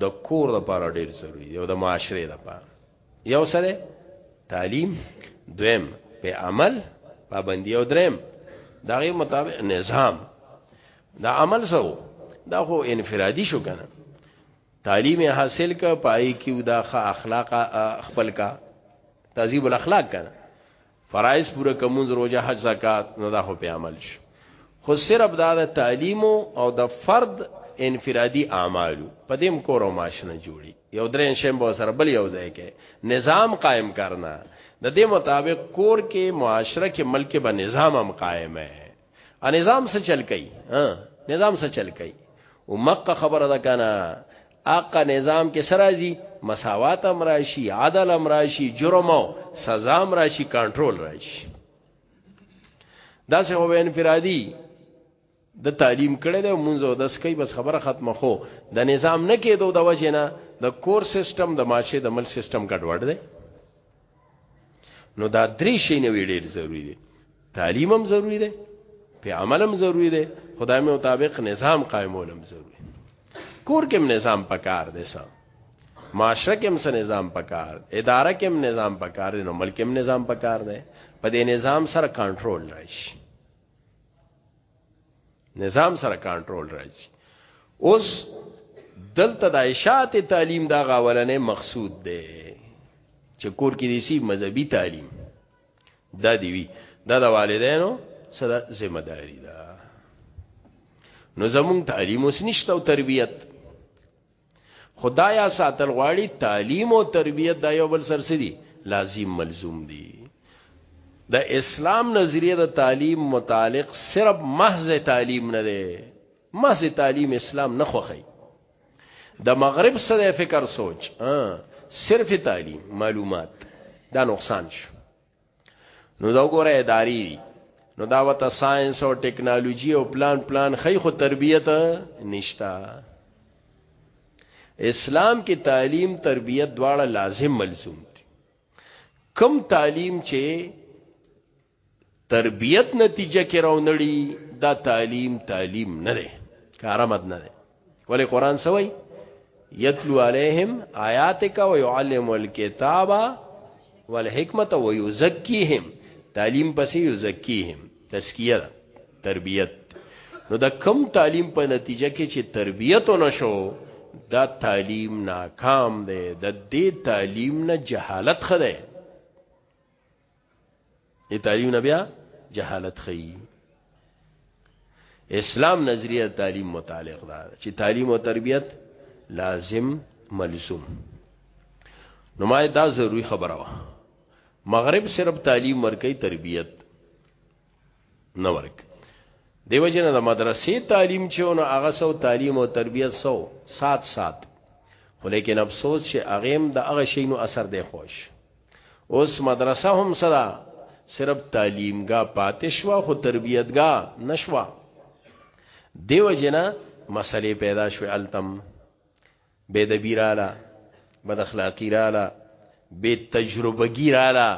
Speaker 1: د کور لپاره ډېر ضروری دی او د معاشره لپاره یو سره تعلیم دویم په عمل پابندی او دریم دغه مطابق نظام دا عمل سو دا خو انفرادي شو کنه تعلیم حاصل کا پای کیو دا خ اخلاق خپل کا تهذیب الاخلاق کنه فرایض پوره کومز روزه حج زکات نه دا خو په عمل شي خو صرف دا د تعلیم او د فرد انفرادي اعمالو په دې مکور او ماشنه جوړي یو درې شیم به سره بل یو ځای کې نظام قائم کرنا د دې مطابق کور کې معاشره کې ملک به نظام هم قائم ہے ا نظام څه چل کوي ها نظام څه چل کوي او مکه خبره ده کنه اقا نظام کې سرازي مساوات امراشي عدل امراشي جرم او سزا امراشي کنټرول راشي دا څه هو انفرادي د تعلیم کړي د مونږ او د سکي بس خبره ختمه خو د نظام نه کېدو د وجه نه د کور سیستم د معاشي د مل سیستم ګډوډ دی نو دا درې شي نه ویډیر ضروری دي تعلیم هم ضروری دی په عمل هم ضروری دی خدای مطابق نظام قائمول هم ضروری کور کې نظام پکار دی سم معاشره کې هم نظام پکار اداره کې هم نظام پکار دی نو ملک هم نظام پکار دی په دې نظام سره کنټرول راشي نظام سره کنټرول راځي اوس دلته د اشاعت تعلیم دا غاولنې مقصود دی چې کور کې دیسی مذهبي تعلیم دا دی وی دا د والدینو سره ذمہ داری ده دا. نو زمون تعلیم اوس نشته او تربیت خدایا ساتل غواړي تعلیم او تربیت د یو بل سر سدي لازم ملزوم دي د اسلام نظریه د تعلیم متعلق صرف محض تعلیم نه ده محض تعلیم اسلام نه خوخی د مغرب سره فکر سوچ صرف تعلیم معلومات دا نقصان شو نو دا وګوره اداري دي نو دا وته ساينس او ټکنالوژي او پلان پلان خی خو تربيت نشتا اسلام کې تعلیم تربيت دواړه لازم ملزوم دي کم تعلیم چې تربيت نتیجه کې راونړي دا تعلیم تعلیم نه ده کارآمد نه ده ولی قران سوی یتلو علیہم آیاتک و یعلم الکتاب والحکمت و یزکیہم تعلیم پسی یزکیہم تزکیه ده تربیت نو د کم تعلیم په نتیجه کې چې تربیت نشو دا تعلیم ناکام دی د دې تعلیم نه جهالت خده دې تعلیم نه بیا جهالت خي اسلام نظریه تعلیم متعلق ده چې تعلیم او تربیت لازم ملزوم نو ما دا ضروری خبره وا مغرب صرف تعلیم ورکې تربیت نه ورک دیو جن د مدرسې تعلیم چې نو هغه سو تعلیم او تربیت سو سات سات خو لیکن افسوس چې هغه هم د هغه شینو اثر دی خوش اوس مدرسه هم صدا صرف تعلیمګه پاتشوا خو تربیتګه نشوا دیو جنا مسلې پیدا شوې التم بې دبی رااله بد اخلاقی رااله بې تجربګی رااله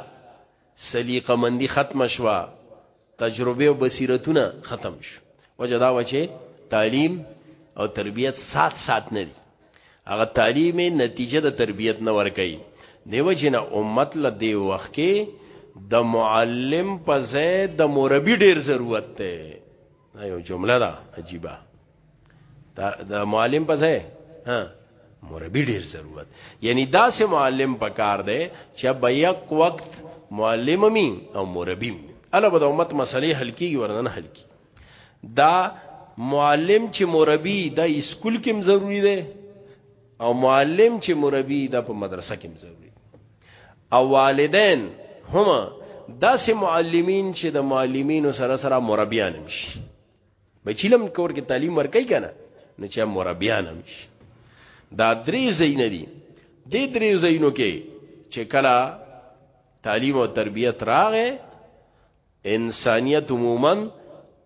Speaker 1: سلیقه مندی ختم شوا تجربه او بصیرتونه ختم شو وجه دا و چې تعلیم او تربیت سات سات نه دي هغه تعلیم نتیجه د تربیت نه ورکي دیو جن امت له دی وخت کې د معلم په ځای د مربي ډیر ضرورت دی دا یو جمله ده عجیبه دا د معلم په ځای ها مربي ډیر ضرورت یعنی دا سه معلم پکار دی چې بیک وخت معلم می او مربي می الا به د امت مسلې حل کیږي ورننه حل کی دا معلم چې مربي د اسکول کې ضروری دی او معلم چې مربي دا په مدرسه کې ضروري او والدین هم داسې معلمین چې د معلمینو سره سره مربیان هم شي بچیلم کور کې تعلیم ورکای کنه نو چې مربیان هم شي دا درې زین دي د درې زینو کې چې کله تعلیم او تربیت راغې انسانیت عموما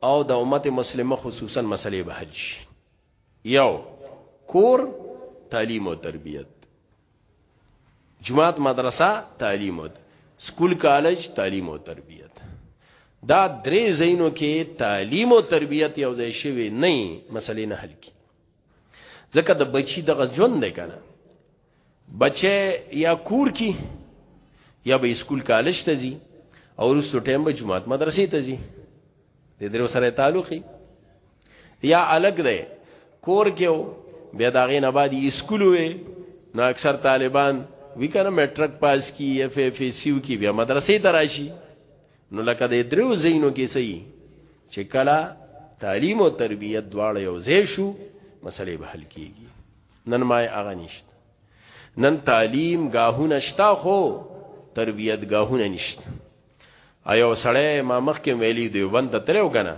Speaker 1: او د امت مسلمه خصوصا مسلې به حل شي یو کور تعلیم او تربیت جماعت مدرسه تعلیم او سکول کالج تعلیم او تربیت دا درې زینو کې تعلیم او تربیت یو ځای شوی نه مسلې نه حل کی ځکه د بچی د غزون دی کنه بچه یا کور کی یا به اسکول کالج ته ځي او رسو ټیم به جماعت مدرسې ته ځي د درو سره تعلقي یا الګ دی کور کې بیا داغې نه بعد اسکول وي نو اکثر طالبان وی کنه میټرک پاس کی اف اف سیو کی بیا مدرسې ته راشي نو لکه د درو زینو کې سي چې کلا تعلیم او تربیت دواړه یو ځای شو مسلې به حل کیږي نن ما هغه نشته نن تعلیم گاهونه شتا خو تربیت گاهونه نشته ایو سړی ما مخکې ویلی دیوبند ته تلو کنه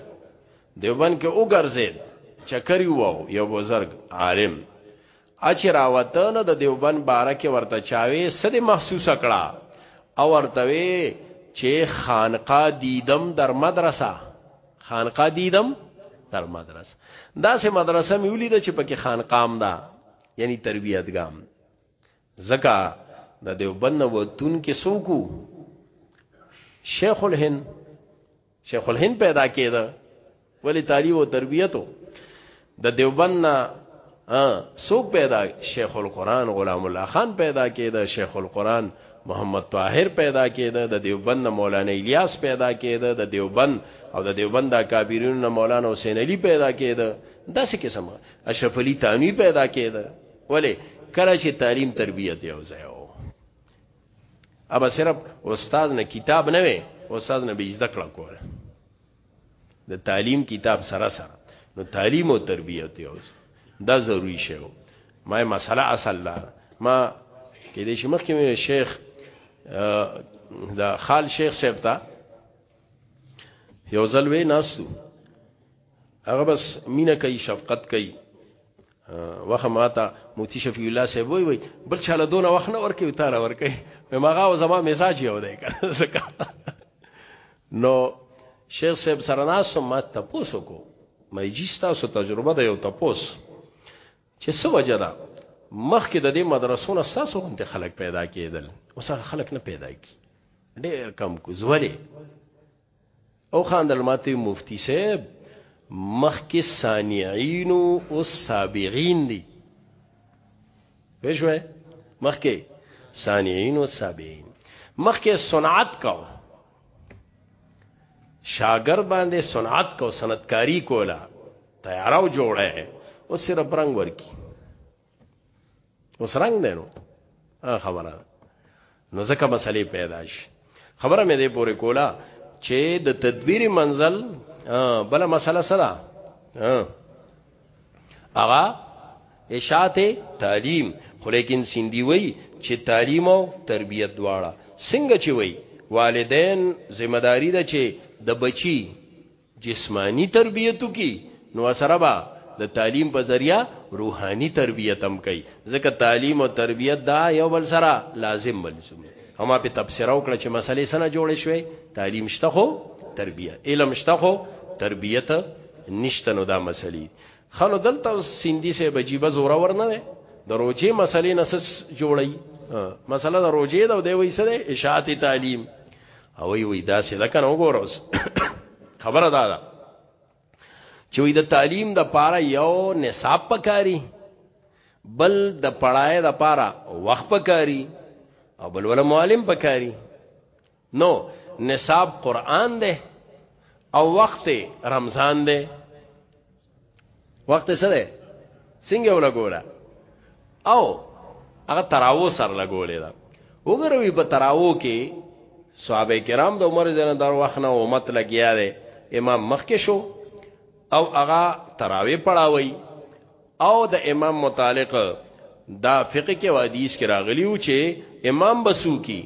Speaker 1: دیوبند کې وګرځید چکر یو یو بزرگ عالم اچی راوته نو د دیوبند بارکه ورته چاوي سد محسوسه کړه او ورته چې خانقاه دیدم در مدرسه خانقاه دیدم در مدرسه دا سه مدرسه مې ولیده چې پکې خانقام ده یعنی تربیتګام زکا د دیوبند وتون کې سوکو شیخ الهند شیخ الهند پیدا کېده ولی تعلیم او تربیتو د دیوبند نه څوک پیدا شیخ القرآن غلام الله خان پیدا کېده شیخ القرآن محمد طاهر پیدا کېده د دیوبند مولانا الیاس پیدا کېده د دیوبند او د دیوبند اکابرین مولانا حسین علی پیدا کېده داسې قسمه اشرف علی تانوی پیدا کېده ولی کله چې تعلیم تربیت یو ځای و ابا صرف استاد نه کتاب نه وي استاد نه به زده کړه کوله د تعلیم کتاب سره سره نو تعلیم او تربیه ته اوس دا ضروری شی ما مسله اصل دا ما کې د شمخ کې شیخ دا خال شیخ صاحب ته یو ځل وې ناسو هغه بس مینه کوي شفقت کوي وخه ماته موتی شفیع الله صاحب وای وای بل چاله دونه وخت نه ورکې وتا را ورکې مې ماغه زما میساج یو دی نو شیخ صاحب سره ناسو ما تاسو کو مې جستا سو تجربه ده یو تاسو چې څه وجه ده مخکې د دې مدرسونو ساسو غونډه خلک پیدا کېدل اوس خلک نه پیدا کی ډېر کم کو زولې او خاندل ماته مفتی صاحب مخک سانعين او سابغين دي وښوي مخک سانعين او سابغين مخک صنعت کو شاګر باندې صنعت کو صنعتکاری کولا تیاراو جوړه او سره برنګ ورکی اوس رنگ دی نو خبره نو ځکه مسلې پیدا شي خبره مې دې پورې کولا چې د تدبیری منزل بل مسله سره اغا اشاعت تعلیم خو لیکن سیندی وی چې تعلیم او تربیت دواړه څنګه چې وی والدین ذمہ داری ده چې د بچی جسمانی تربیت وکړي نو ورسره به د تعلیم په ذریعه روحاني تربیت هم کوي ځکه تعلیم او تربیت دا یو بل سره لازم ملزوم هما په تفسیر او کړه چې مسلې سره جوړ شوي تعلیم شته خو تربیت علم شته خو تربیت نشته نو دا مسلې خنو دلته سیندی سه بجیبه زوره ورنه ده د روجې مسلې نس جوړي مسله د روجې دا دی وایي سره اشاعت تعلیم او وی وی دا سه لکه نو ګور اوس خبره دا ده چې وی د تعلیم د پاره یو نصاب پکاري بل د پړای د پاره وخت پکاري او بل ول معلم پکاري نو نصاب قران ده او وخت رمضان ده وخت سره څنګه ولا ګولا او هغه تراو سر لګولې دا وګروي په تراو کې صحابه کرام د عمر زنه در وخنه امت لګیا دی امام مخکې شو او هغه تراوی پڑھاوي او د امام متعلق دا فقه کې حدیث کې راغلیو چې امام بسو کی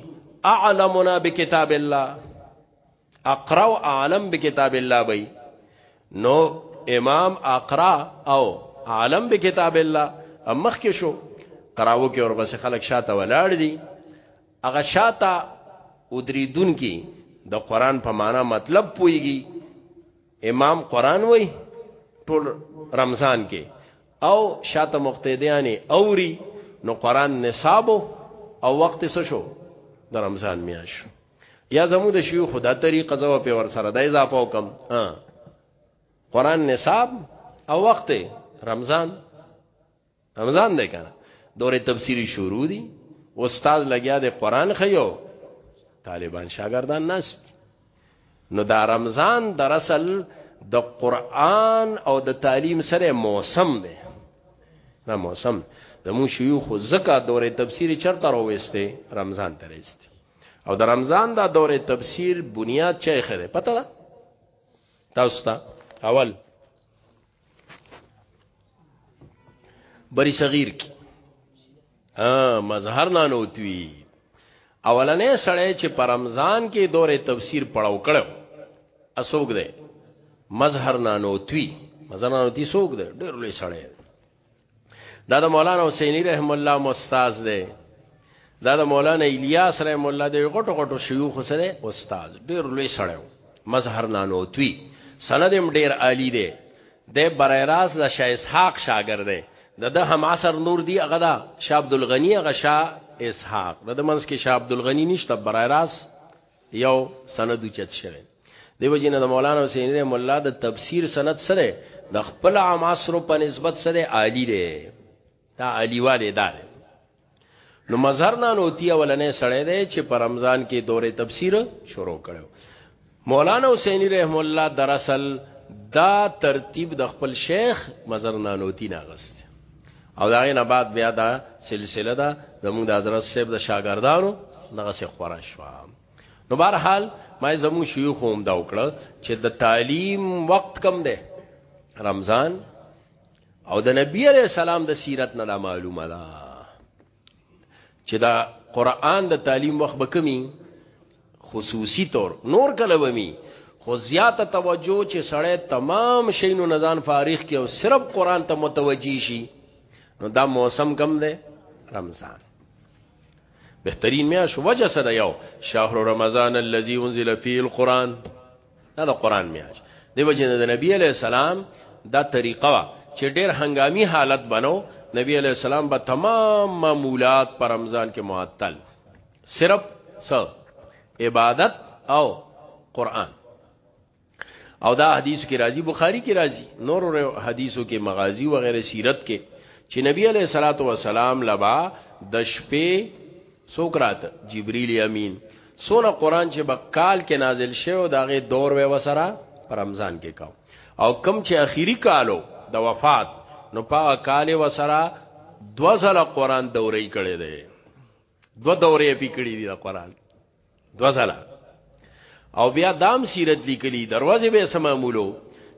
Speaker 1: اعلمنا بکتاب الله اقرا او عالم بکتاب الله بی نو امام اقرا او عالم بکتاب الله مخ کې شو قراو کې اور بس خلک شاته ولاړ دي هغه شاته ودریدون کې د قران په معنا مطلب پويږي امام قران وای ټول رمضان کې او شاته مقتدیانی اوري نو قران نصابو او وخت څه شو د رمضان میاشت یا زمو د شیوخ دا طریقه زو په ور سره دای زاپو کم ها قران نصاب او وخت رمضان رمضان دی کنه دوره تفسیری شروع دی استاد لګیا د قران خيو طالبان شاګردان نست نو دا رمضان در اصل د قران او د تعلیم سره موسم دی دا موسم د مو شیوخ زکه دوره تفسیری چرته راوېسته رمضان ترېسته او د رمضان دا دوره تفسیر بنیاد چا یې خره پته ده تاسو ته اول بری صغیر کی ها مظهر نه نوتوی اولنې سړی چې په رمضان کې دوره تفسیر پړاو کړو اسوګ دی مظهر نه نوتوی مظهر نه نوتی سوګ دی ډېر لوی سړی دا د مولانا حسینی رحم الله مستاز دی دا د مولانا الیاس رحم الله دی غټو غټو شيوخ سره استاد ډیر لوی سړیو مظهر نانوتوی سند هم ډیر عالی دی د برایراس د شاه اسحاق شاګرد دی د د هم عصر نور دی هغه دا شاه عبد الغنی هغه شاه اسحاق د منس کې شاه عبد الغنی نشته برایراس یو سند اوچت شوی دیو جن د مولانا حسین رحم الله د تفسیر سند سره د خپل عام عصر په نسبت سره عالی دی دا عالی والے دار نو مظهر نه نوتی اولنې سړی دی چې په رمضان کې دورې تفسیر شروع کړو مولانا حسین رحم الله دراصل دا ترتیب د خپل شیخ مظهر نه نوتی نه غست او دا غینه بعد بیا دا سلسله دا زموږ د حضرت صاحب د شاګردانو دغه سه خورا شو نو بهر حال ما زمو شيوخ هم دا وکړه چې د تعلیم وخت کم دی رمضان او د نبی عليه السلام د سیرت نه معلومه ده چې دا قران د تعلیم وخت به کمی خصوصي طور نور کله ومي خو زیاته توجه چې سړی تمام شینو نزان فارغ کې او صرف قران ته متوجي شي نو دا موسم کم دی رمضان بهترین میاش وجه سره یو شهر رمضان الذي انزل فيه القران دا د قران میاش دی وجنه د نبی علی السلام دا طریقه وا چې ډېر هنګامي حالت بنو نبی علی السلام به تمام معمولات پر رمضان کې معطل صرف سو عبادت او قران او دا حدیث کې راځي بخاری کې راځي نور حدیثو کې مغازی و غیره سیرت کې چې نبی علیہ الصلوۃ والسلام لبا د شپې څوک راته جبریل امین سونه قران چې به کال کې نازل شوی دا غي دور وې وسره پر رمضان کې کاو او کم چې اخیری کالو د وفات نو پاغه کال وسره دو ځله قران دورې کړي دي دو دورې پی کړي دي د قران دوزلا او بیا دام سیرت لیکلی دروازه به سمامولو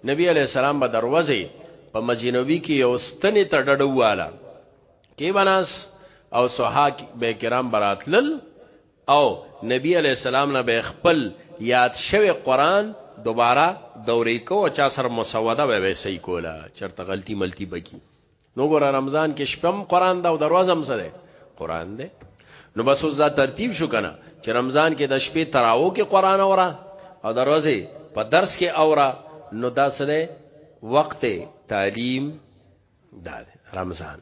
Speaker 1: نبی علی السلام به دروازه په مسجد نبوی کې یو ستنې ته ډډواله کې بناس او صحاک به کرام براتلل او نبی علی السلام نه به خپل یاد شوی قران دوباره دورې کو چا سر مسوده به صحیح کوله چرته غلطی ملتی بکی نو ګور رمضان کې شپم قران دا او دروازم سره قران دی نو بس اوس دا ترتیب شو کنه چې رمضان کې د شپې تراو کې قران اورا او دروازه په درس کې اورا نو دا سره وخت تعلیم دا دی رمضان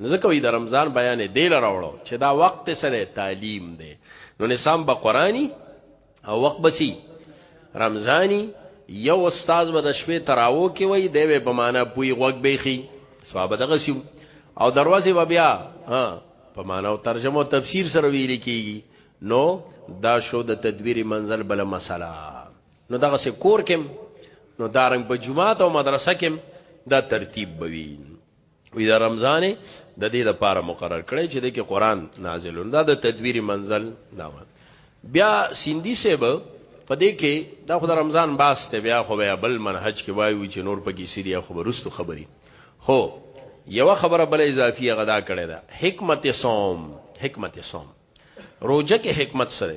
Speaker 1: نو ځکه وی د رمضان بیان دی لراوړو چې دا وخت سره تعلیم دی نو نسام به قرآنی او وخت بسی رمضانی یو استاد به د شپې تراو کې وای دی به په معنا پوي غوګ بيخي صحابه دغه سیو او دروازه به بیا ها په معنا او ترجمه او تفسیر سره ویل کیږي نو دا شو د تدبیری منزل بل مسله نو دغه سه کور کې نو دارنګ په جمعه او مدرسه کې دا ترتیب بوي وی دا رمضان د دې لپاره مقرر کړي چې د کې قران نازل دا د تدویری منزل دا بیا سیندی سیب په دې کې دا خو د رمضان باس ته بیا خو بیا بل منهج کې وایو چې نور پکې سری خو ورستو خبري هو یو خبره بل اضافي غدا کړي دا حکمت صوم حکمت صوم روزه کې حکمت سره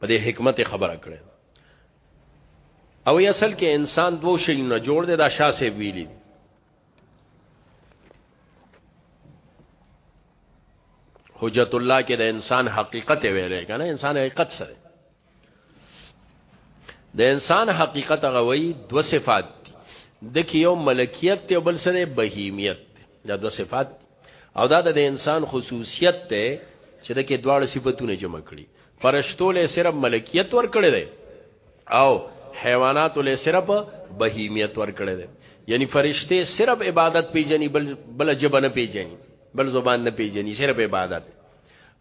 Speaker 1: په دې حکمت خبره کړې او ای اصل کې انسان دوه شي نه جوړ دی دا شاه سي ویلي حجت الله کې د انسان حقیقت ویلې کنه انسان حقیقت سره د انسان حقیقت غوي دو صفات دي د کې یو ملکیت ته بل سره بهیمیت دا دو صفات او دا د انسان خصوصیت ته چې د کې دواړه صفاتونه جمع کړي فرشتو له صرف ملکیت ور کړی دی او حیوانات له صرف بهیمیت ور کړی دی یعنی فرشته صرف عبادت پیجنې بل بل جبنه پیجنې بل زبان نه پیجنې صرف عبادت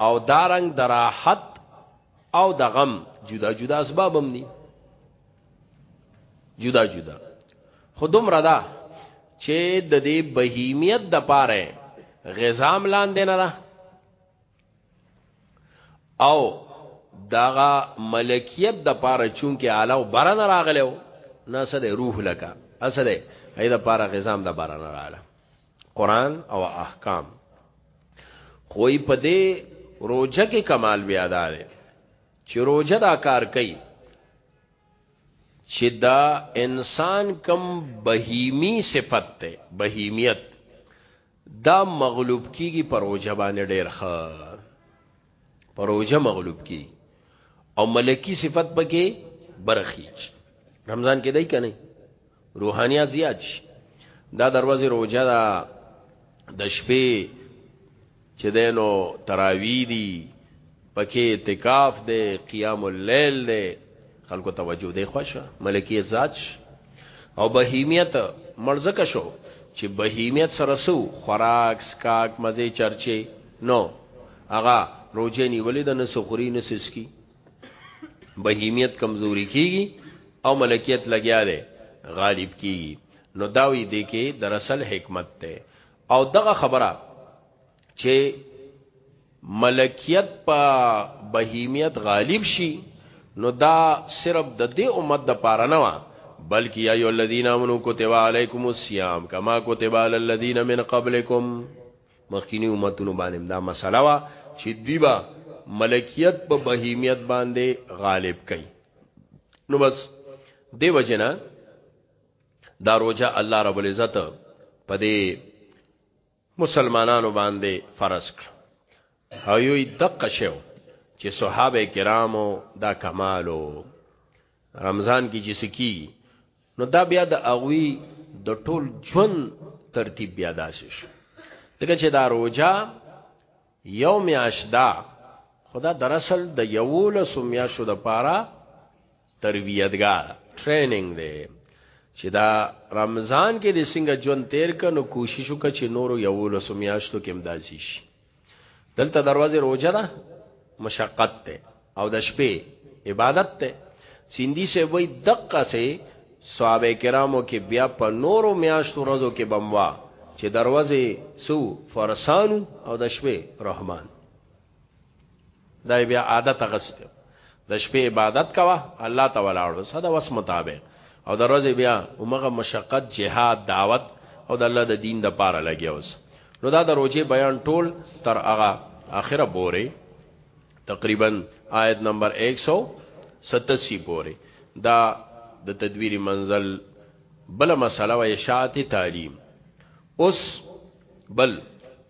Speaker 1: او دارنګ دراحت او د غم جدا جدا اسباب هم دي جدا جدا خودم ردا چې د دې بهیمیت د پاره غزام لاندې نه ده او داغه ملکیت د پاره چون کې اعلی او بره نه راغلو نه سده روح لکه اسده اې د پاره غزام د بره نه راغله قران او احکام خوې په دې روزه کې کمال بیا دار چې روزه دا کار کوي چې دا انسان کم بهیمی صفت ته بهیمیت دا مغلوب کیږي پر روزه باندې ډېر ښه پروژه مغلوب کی او ملکی صفت پکې برخیچ رمضان کې دای کنه روحانيات زیات شي دا دروازه روزه دا د شپې چې دینو تراوی دی پکې اعتکاف دی قیام الليل دی خلکو توجه دی خوشه ملکیت ذات او بهیمیت مرزکه شو چې بهیمیت سره سو خوراک سکاک مزه چرچه نو اغا روجه نیولې د نسخوري نسسکی بهیمیت کمزوري کیږي او ملکیت لګیا دی غالب کیږي نو داوی دی کې دراصل حکمت ته او دغه خبره چې ملکیت په بهیمیت غالب شي نو دا صرف د دې امت د پاره نه و بلکې یا ایو الذین امنو کتب علیکم الصیام کما کتب علی الذین من قبلکم مخکینی امتونو باندې دا مسله وا چې دوی با ملکیت په بهیمیت باندې غالب کړي نو بس دی وجنه دا روجه الله رب العزت په دې مسلمانانو باندې فرض کړ او یوی دقه شو چې صحابه کرامو دا کمالو رمضان کې چې سکی نو دا بیا د اغوی د ټول ژوند ترتیب بیا داسې شو دغه چې دا روجا یوم عشدا خدا دراصل د یولس میاشو د پاره تربیتګاه، Training، دی چې دا رمضان کې دې څنګه ژوند تیر کړ نو کوشش وکړه چې نورو یوولسو میاشتو کې هم داسې شي دلته دروازه روزه ده مشقت ته او د شپې عبادت ته سیندی سه وای دقه سه صحابه کرامو کې بیا په نورو میاشتو ورځو کې بموا چې دروازه سو فرسانو او د شپې رحمان دا بیا عادت غسته د شپې عبادت کوا الله تعالی او صدا وس مطابق او د ورځې بیا عمره مشقت جهاد دعوت او د الله د دین د پاره لګي اوس نو دا د روزه بیان ټول تر هغه اخره بوري تقریبا آیت نمبر 187 بوري دا د تدویری منزل بل مسله و اشاعت تعلیم اوس بل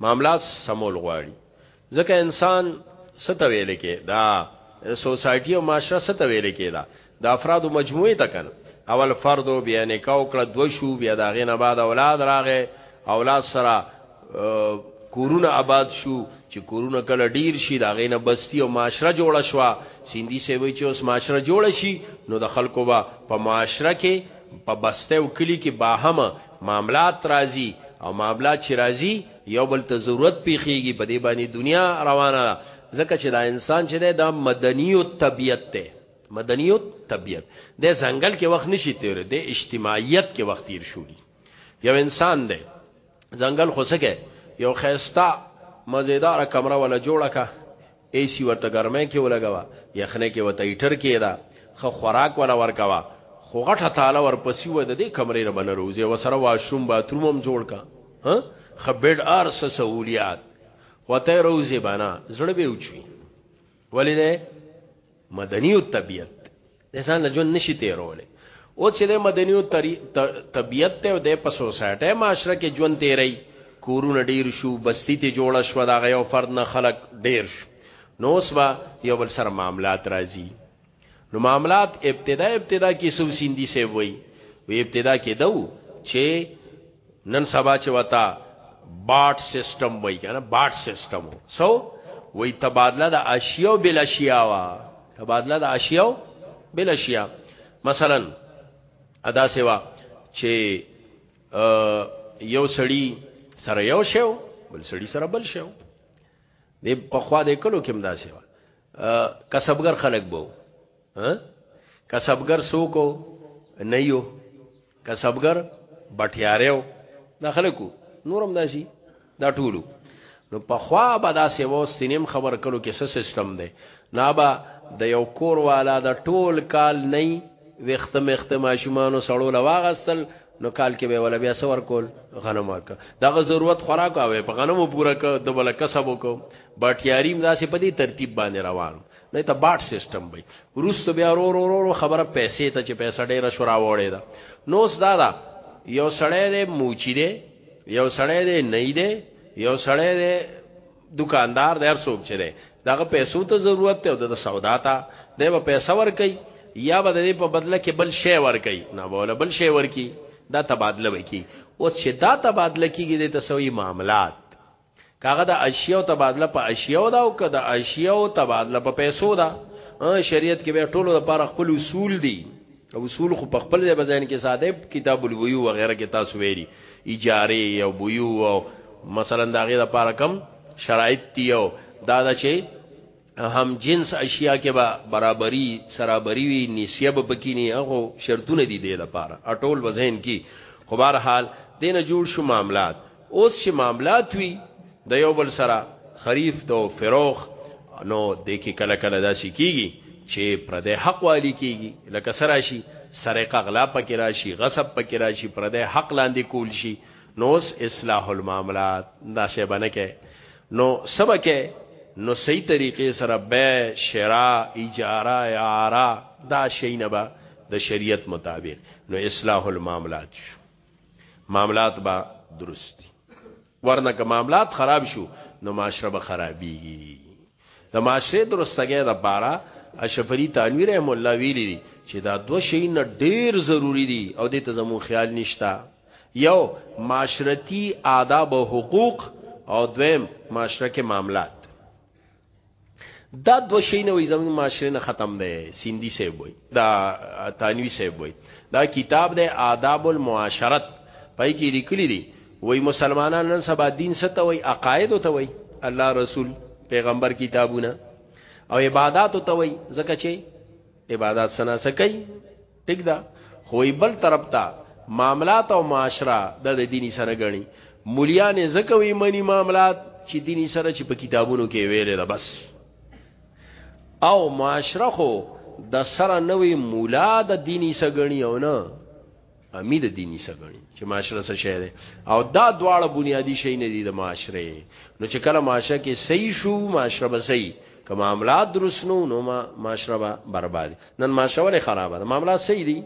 Speaker 1: معاملات سمول غواړي ځکه انسان ستویل کې دا سوسایټي او معاشره ستویل کې دا د افرادو مجموعه تکن اول فرد او بیا نکاح وکړه دو شو بیا دا غینه بعد اولاد راغې اولاد سره کورونه آباد شو چې کورونه کله ډیر شي دا غینه بستی او معاشره جوړه شو سیندی سی وی چې اوس معاشره جوړه شي نو د خلکو با په معاشره کې په بسته او کلی کې باهم معاملات راځي او معاملات چې راځي یو بل ته ضرورت پیخیږي په دې باندې دنیا روانه ده ځکه چې دا انسان چې دا مدنی او طبیعت ته مدنی او طبیعت د ځنګل کې وخت نشي تیر د اجتماعیت کې وخت تیر شوړي یو انسان دی ځنګل خوسکه یو خيستا مزیدار کمره ولا جوړه کا اې سي ورته ګرمۍ کې ولګوه، یخنۍ کې ورته هیټر کېږده، ښه خوراک وله ورکوه، خو غټه تاله ورپسي وه، ددې کمرې نه به نه روځې، ورسره واشروم، باتروم هم جوړ که، ښه بېډ هر څه سهولیات ورته روځې به نه، زړه به یې وچوي، ولې دی مدني الطبیعت دی. انسان له ژوند نشي تیرولې او چې د مدنیو طبیعت ته د په سوسایټي معاشره کې ژوند تیری کورونه ډیر شو بستی ته جوړ شو دا یو فرد نه خلق ډیر شو نو سبا یو بل سره معاملات راځي نو معاملات ابتدا ابتدا کې سو سیندی سی وای وی ابتدا کې دو چې نن سبا چې وتا باټ سیستم وای کنه باټ سیستم سو وای تبادله د اشیاء بل اشیاء وا تبادله د اشیاء بل اشیاء مثلا ادا سیوا چې یو سړی سره یو شو بل سړی سره بل شو د پخوا د کلو کې مدا سیوا کسبګر خلک بو ها کسبګر سو کو نه یو کسبګر بټیاریو دا خلکو نورم داسي دا ټولو نو په خوا به دا سی وو سینم خبر کلو کې څه سیستم دی نه با
Speaker 2: د یو کور والا د ټول کال نه وخت مخت ماشومان سړو لواغستل نو کال کې به ولا بیا سور کول غنم ورک دغه ضرورت خوراک او په غنمو پوره ک د بل کسب وک بټیاریم داسې په دې ترتیب باندې روان نه ته باټ سیستم وي روس بیا رو رو رو خبره پیسې ته چې پیسې ډیره شورا وړې ده نو سدا دا یو سړی دی موچی دی یو سړی دی نه دی یو سړی دی دکاندار دی هر څوک چې دی دغه پیسو ته ضرورت ته او د سودا ته دی به پیسې ور کوي یا به د په بدله کې بل شی ور کوي نه بوله بل شی ور کوي دا تبادله وکي او چې دا تبادله کیږي د تسوی معاملات کاغه د اشیاء تبادله په اشیاء دا او که د اشیاء تبادله په پیسو دا شریعت کې به ټولو لپاره خپل اصول دي اصول خو په خپل ځای بزاین کې ساده کتاب الویو وغیرہ کې تاسو ویلي اجاره او بویو او مثلا داغه لپاره کم شرایط دی او دا د چي هم جنس اشیاء کې به برابرۍ سرابري وي نسیه به پکې نه هغه شرطونه دي دی لپاره اټول وزن کې خو بهر حال دینه جوړ شو معاملات اوس چې معاملات وي د یو بل سره خریف تو فروخ نو د کې کله کله داسې کیږي چې پردې حق والی کیږي لکه سره شي سرقه غلا پکې راشي غصب پکې راشي پردې حق لاندې کول شي نو اوس اصلاح المعاملات دا شی باندې کې نو سبکه نو صحیح طریقې سره بيع شراء اجاره اعاره دا شي نه با د شریعت مطابق نو اصلاح المعاملات شو معاملات با درست دي ورنه که معاملات خراب شو نو معاشره به خرابيږي د معاشره درستګي د بارا اشفری تنویر رحم الله ویلی دي چې دا دو شی نه ډیر ضروری دي او د ته زمو خیال نشتا یو معاشرتی آداب او حقوق او دویم معاشره کې معاملات دا دو شي نه وي زموږ معاشره نه ختم دی سیندی صاحب وي دا تانوی صاحب وي دا کتاب دی آداب المعاشرت پای کې لیکلي دي وای مسلمانان نن سبا دین ستا وای عقاید ته وای الله رسول پیغمبر کتابونه او عبادت ته وای زکه چې عبادت سنا سکی ټیک ده خو ای بل طرف ته معاملات او معاشره د د دیني سره غني مولیان زکه وی منی معاملات چې دیني سره چې په کتابونو کې ویل ده بس او معاشره خو د سره نوې مولا د دیني سګنی او نه امید دیني سګنی چې معاشره څه شی ده او دا دواړه بنیادی شی نه دي د معاشره نو چې کله معاشره کې صحیح شو معاشره به صحیح که معاملات درست نو نو معاشره به برباد نن ما شوله خرابه ده معاملات صحیح دي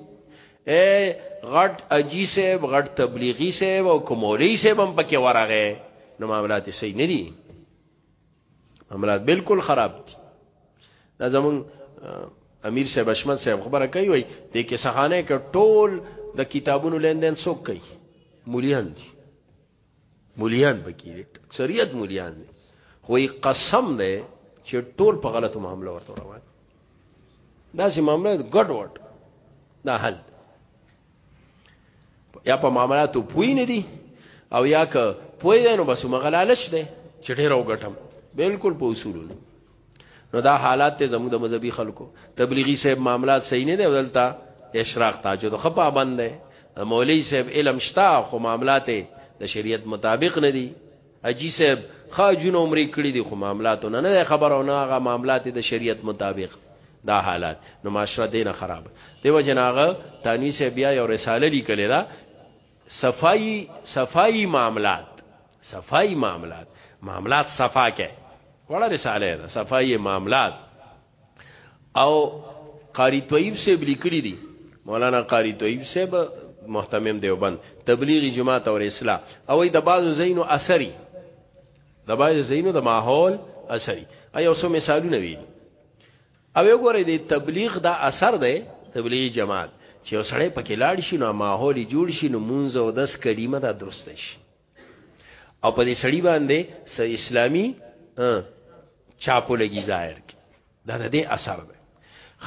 Speaker 2: اے غټ اجی صاحب غټ تبلیغی صاحب او کومولی صاحب هم پکې ورغه نو معاملات صحیح نه دي معاملات بالکل خراب دي دا زمون امیر صاحب اشمن صاحب خبره کوي وای د کې سهانه کې ټول د کتابونو لیندین څوک کوي مولیان دي مولیان بکی دی اکثریت مولیان دی خوی قسم دی چې ټول په غلطو معاملو ورته روان دا سي معاملې ګډ وډ دا حل یا په معاملاتو پوی نه دي او یا که پوی دی نو بس مغلالش دی چې ډېر وګټم بالکل په اصولو نو دا حالات ته زموږ د مذهبي خلکو تبلیغي صاحب معاملات صحیح نه دی ولتا اشراق تاجد خو پابند دی مولوی صاحب علم شتا خو معاملات د شریعت مطابق نه دي اجي صاحب خاجونه عمرې کړې دي خو معاملاتونه نه خبره نه هغه معاملات د شریعت مطابق دا حالات نو معاشره دینه خراب دی و جناغه تنوی صاحب بیا یو رساله لیکلې ده صفائی صفائی معاملات صفائی معاملات معاملات صفا کې وړه رساله ده صفائی معاملات او قاری طیب سے لیکلی دي مولانا قاری طیب صاحب محتمم دیوبند تبلیغی جماعت او اصلاح او د بازو زینو اثری د بازو زینو د ماحول اثری ایو سو مثالونه ویلي او یو ګورې د تبلیغ دا اثر دی تبلیغي جماعت چې وسړې پکې لاړ شي نو ماحول جوړ شي نو مونږ او داس کلمه دا درست شي او په دې سړی باندې س اسلامي چاپو لګي ظاهر کی دا د دې اثر دی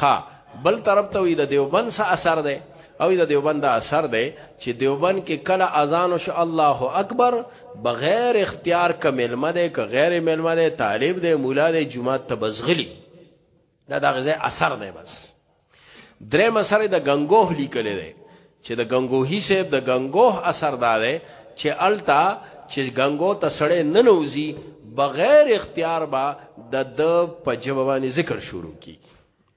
Speaker 2: ها بل طرف ته وي د دیوبند څخه اثر دی او د دیوبند اثر دی چې دیوبند کې کله اذان شو الله اکبر بغیر اختیار ک ملمه ده ک غیر ملمه ده طالب ده مولا ده جمعه تبزغلی دا د غزه اثر دی بس درې مسره د غنګوه لیکل دی چې د غنګوهی صاحب د غنګوه اثر دا دی چې التا چې غنګو ته سړې نه نوځي بغیر اختیار با د د پجبوانی ذکر شروع کی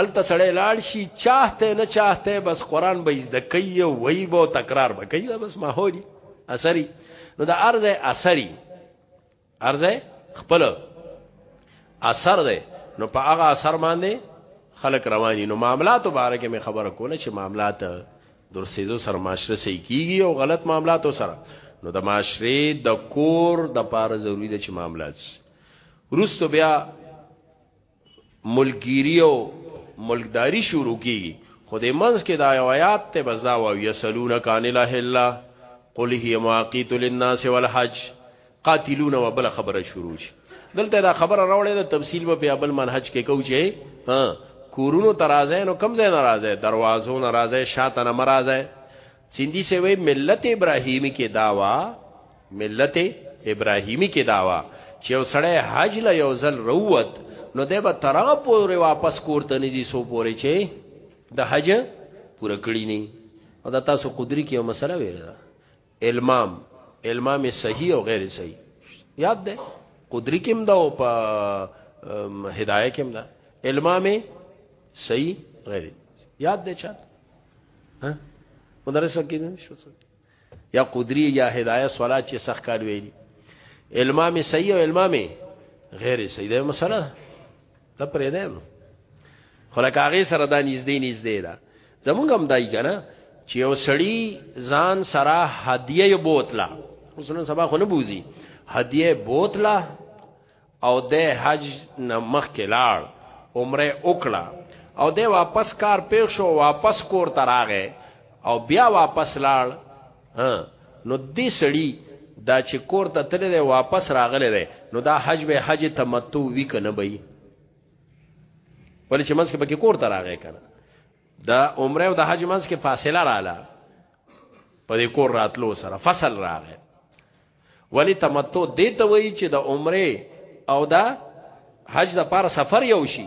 Speaker 2: الته سړی لاړ شي چاهته نه چاهته بس قران به زده کوي وای به تکرار به کوي بس ماحولي اثري نو دا ارزه اثري ارزه خپل اثر ده نو په هغه اثر باندې خلک رواني نو معاملاتو باره کې مې خبره کوله چې معاملات درسېدو سره معاشره سي کیږي او غلط معاملاتو سره نو د معاشره د کور د پاره ضروری ده چې معاملات روستو بیا ملکګيري او ملکداري شروع کیږي خدای منځ کې دا یو آیات ته بزدا او یسلون کان الا الا قل هی مواقیت للناس والحج قاتلون وبل خبره شروع شي دلته دا خبره راوړې ده تفصیل به په بل منهج کې کوچې ها کورونو ترازه نو کم ځای ناراضه دروازو ناراضه شاته نه ناراضه سندی سے وی ملت ابراهیمی کې داوا ملت ابراهیمی کې داوا چې یو سړی حج له یو ځل روت نو دی به ترغه پورې واپس کور ته نږي سو پورې چې د حج پوره کړی نه او دا تاسو قدرت کې یو مسله ویل دا المام المام صحیح او غیر صحیح یاد ده قدرت کې هم دا او په هدايه کې هم دا المام صحیح غیر یاد ده چاته ها مدرسه کې نشته څوک یا قدری یا هدایه صلات چې سخت کال ویلي امام صحیح او امام غیر صحیح ده مسله ته پرې ده نو خلک هغه سره دا نږدې نږدې ده زمونږ هم دای کنه چې یو سړی ځان سره هدیه بوتلا اوس نن سبا خو نه بوزي هدیه بوتلا او د حج نه مخکې لاړ عمره وکړه او د واپس کار پیښ شو واپس کور ته راغې او بیا واپس لاړ نو دې سړی دا چې کور ته تللی دی واپس راغلی دی نو دا حج به حج تمتع وی کنه به ولې چې منځ کې پکې کور ته راغی کنه دا عمره او د حج منځ کې فاصله رااله په دې کور راتلو سره فصل راغی ولی تمتع دې ته وایي چې د عمره او دا حج د پاره سفر یو شي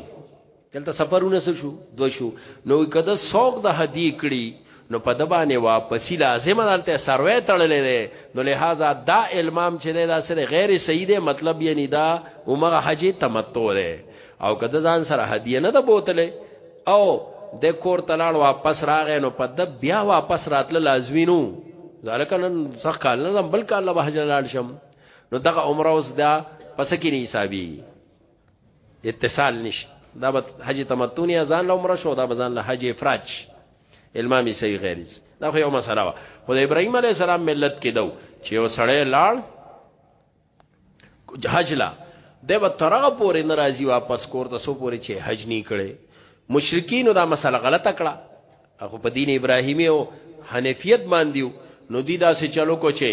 Speaker 2: دلته سفرونه څه شو دو شو نو کده سوق د هدی کړي نو په د باندې واپسی لازم دلته سروي تړلې ده نو لہذا دا المام چې دا سره غیر صحیح ده مطلب یې نه دا عمره حج تمتع ده او کده ځان سره هدیه نه ده بوتله او د کور تلاړ واپس راغې نو په د بیا واپس راتل لازمي نو ځکه نن څخ کال نه بل کال له حج لاړ شم نو دغه عمره اوس دا پس کې نه حسابي اتصال نشته دا به حج تمتع نه ځان له عمره شو دا به ځان له حج افراد شي المامي صحیح غیر دا خو یو مسله وا خو د ابراهيم عليه السلام ملت کې دو چې یو سړی لاړ حج لا د به ترغه پورې ناراضي واپس کور ته سو پورې چې حج نه کړي مشرکین دا مسله غلطه کړه اخو په دین ابراهیمی او حنیفیت باندې نو دی دا سه چلو کو چې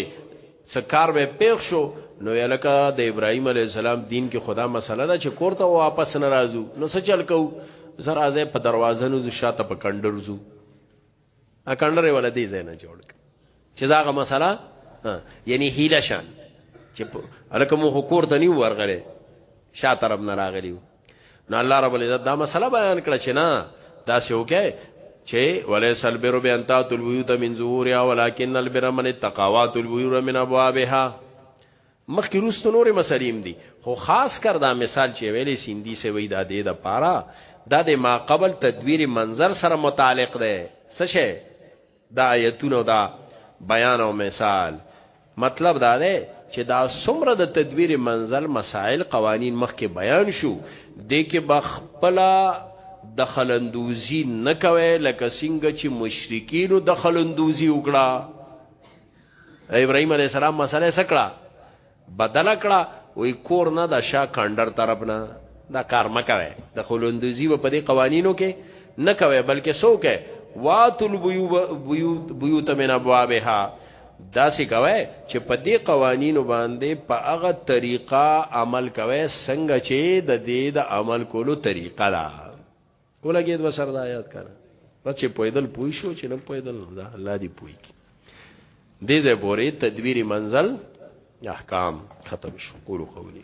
Speaker 2: سکار به پیښ شو نو یلکه د ابراهیم علی السلام دین کې خدا مسله ده چې کور ته واپس ناراضو نو سه چل کو زرازه په دروازه نو شاته په کندرزو اکندره ولا دې زنه جوړ چې داغه مسله یعنی هیله شان چې الکه مو حکور ته نیو ورغله شا طرف نه راغلی نو الله رب العزت دا مسله بیان کړه چې نه دا څه وکي چې وليس البر بان تاتوا البيوت من ظهورها ولكن البر من اتقوا البيوت من ابوابها مخکې روستو نورې مسلې هم دي خو خاص کر دا مثال چې ویلې سیندي سه وی دا دې د پاره دا د ما قبل تدویر منظر سره متعلق ده څه شي دا آیتونه دا بیان او مثال مطلب دا ده چې دا څومره د تدویر منزل مسائل قوانین مخکې بیان شو د کې بخپلا د خلندوزی نکوي لکه څنګه چې مشرکین د خلندوزی وکړه ابراهيم عليه السلام مسله سکړه بدل کړه وی کور نه د شا کاندر طرف نه دا کار مکوي د خلوندوزی و په دې قوانینو کې نه کوي بلکې څوک ہے واتل بیوت بیوت من ابوابها دا سی کوي چې په دې قوانینو باندې په هغه طریقه عمل کوي څنګه چې د دې د عمل کولو طریقه ده ولګید وسر دا یاد کړه په چې پویدل پوي شو چې نه پویدل دا الله دی پوي کی دې ځای پورې تدویری منزل احکام ختم شو قولو قولی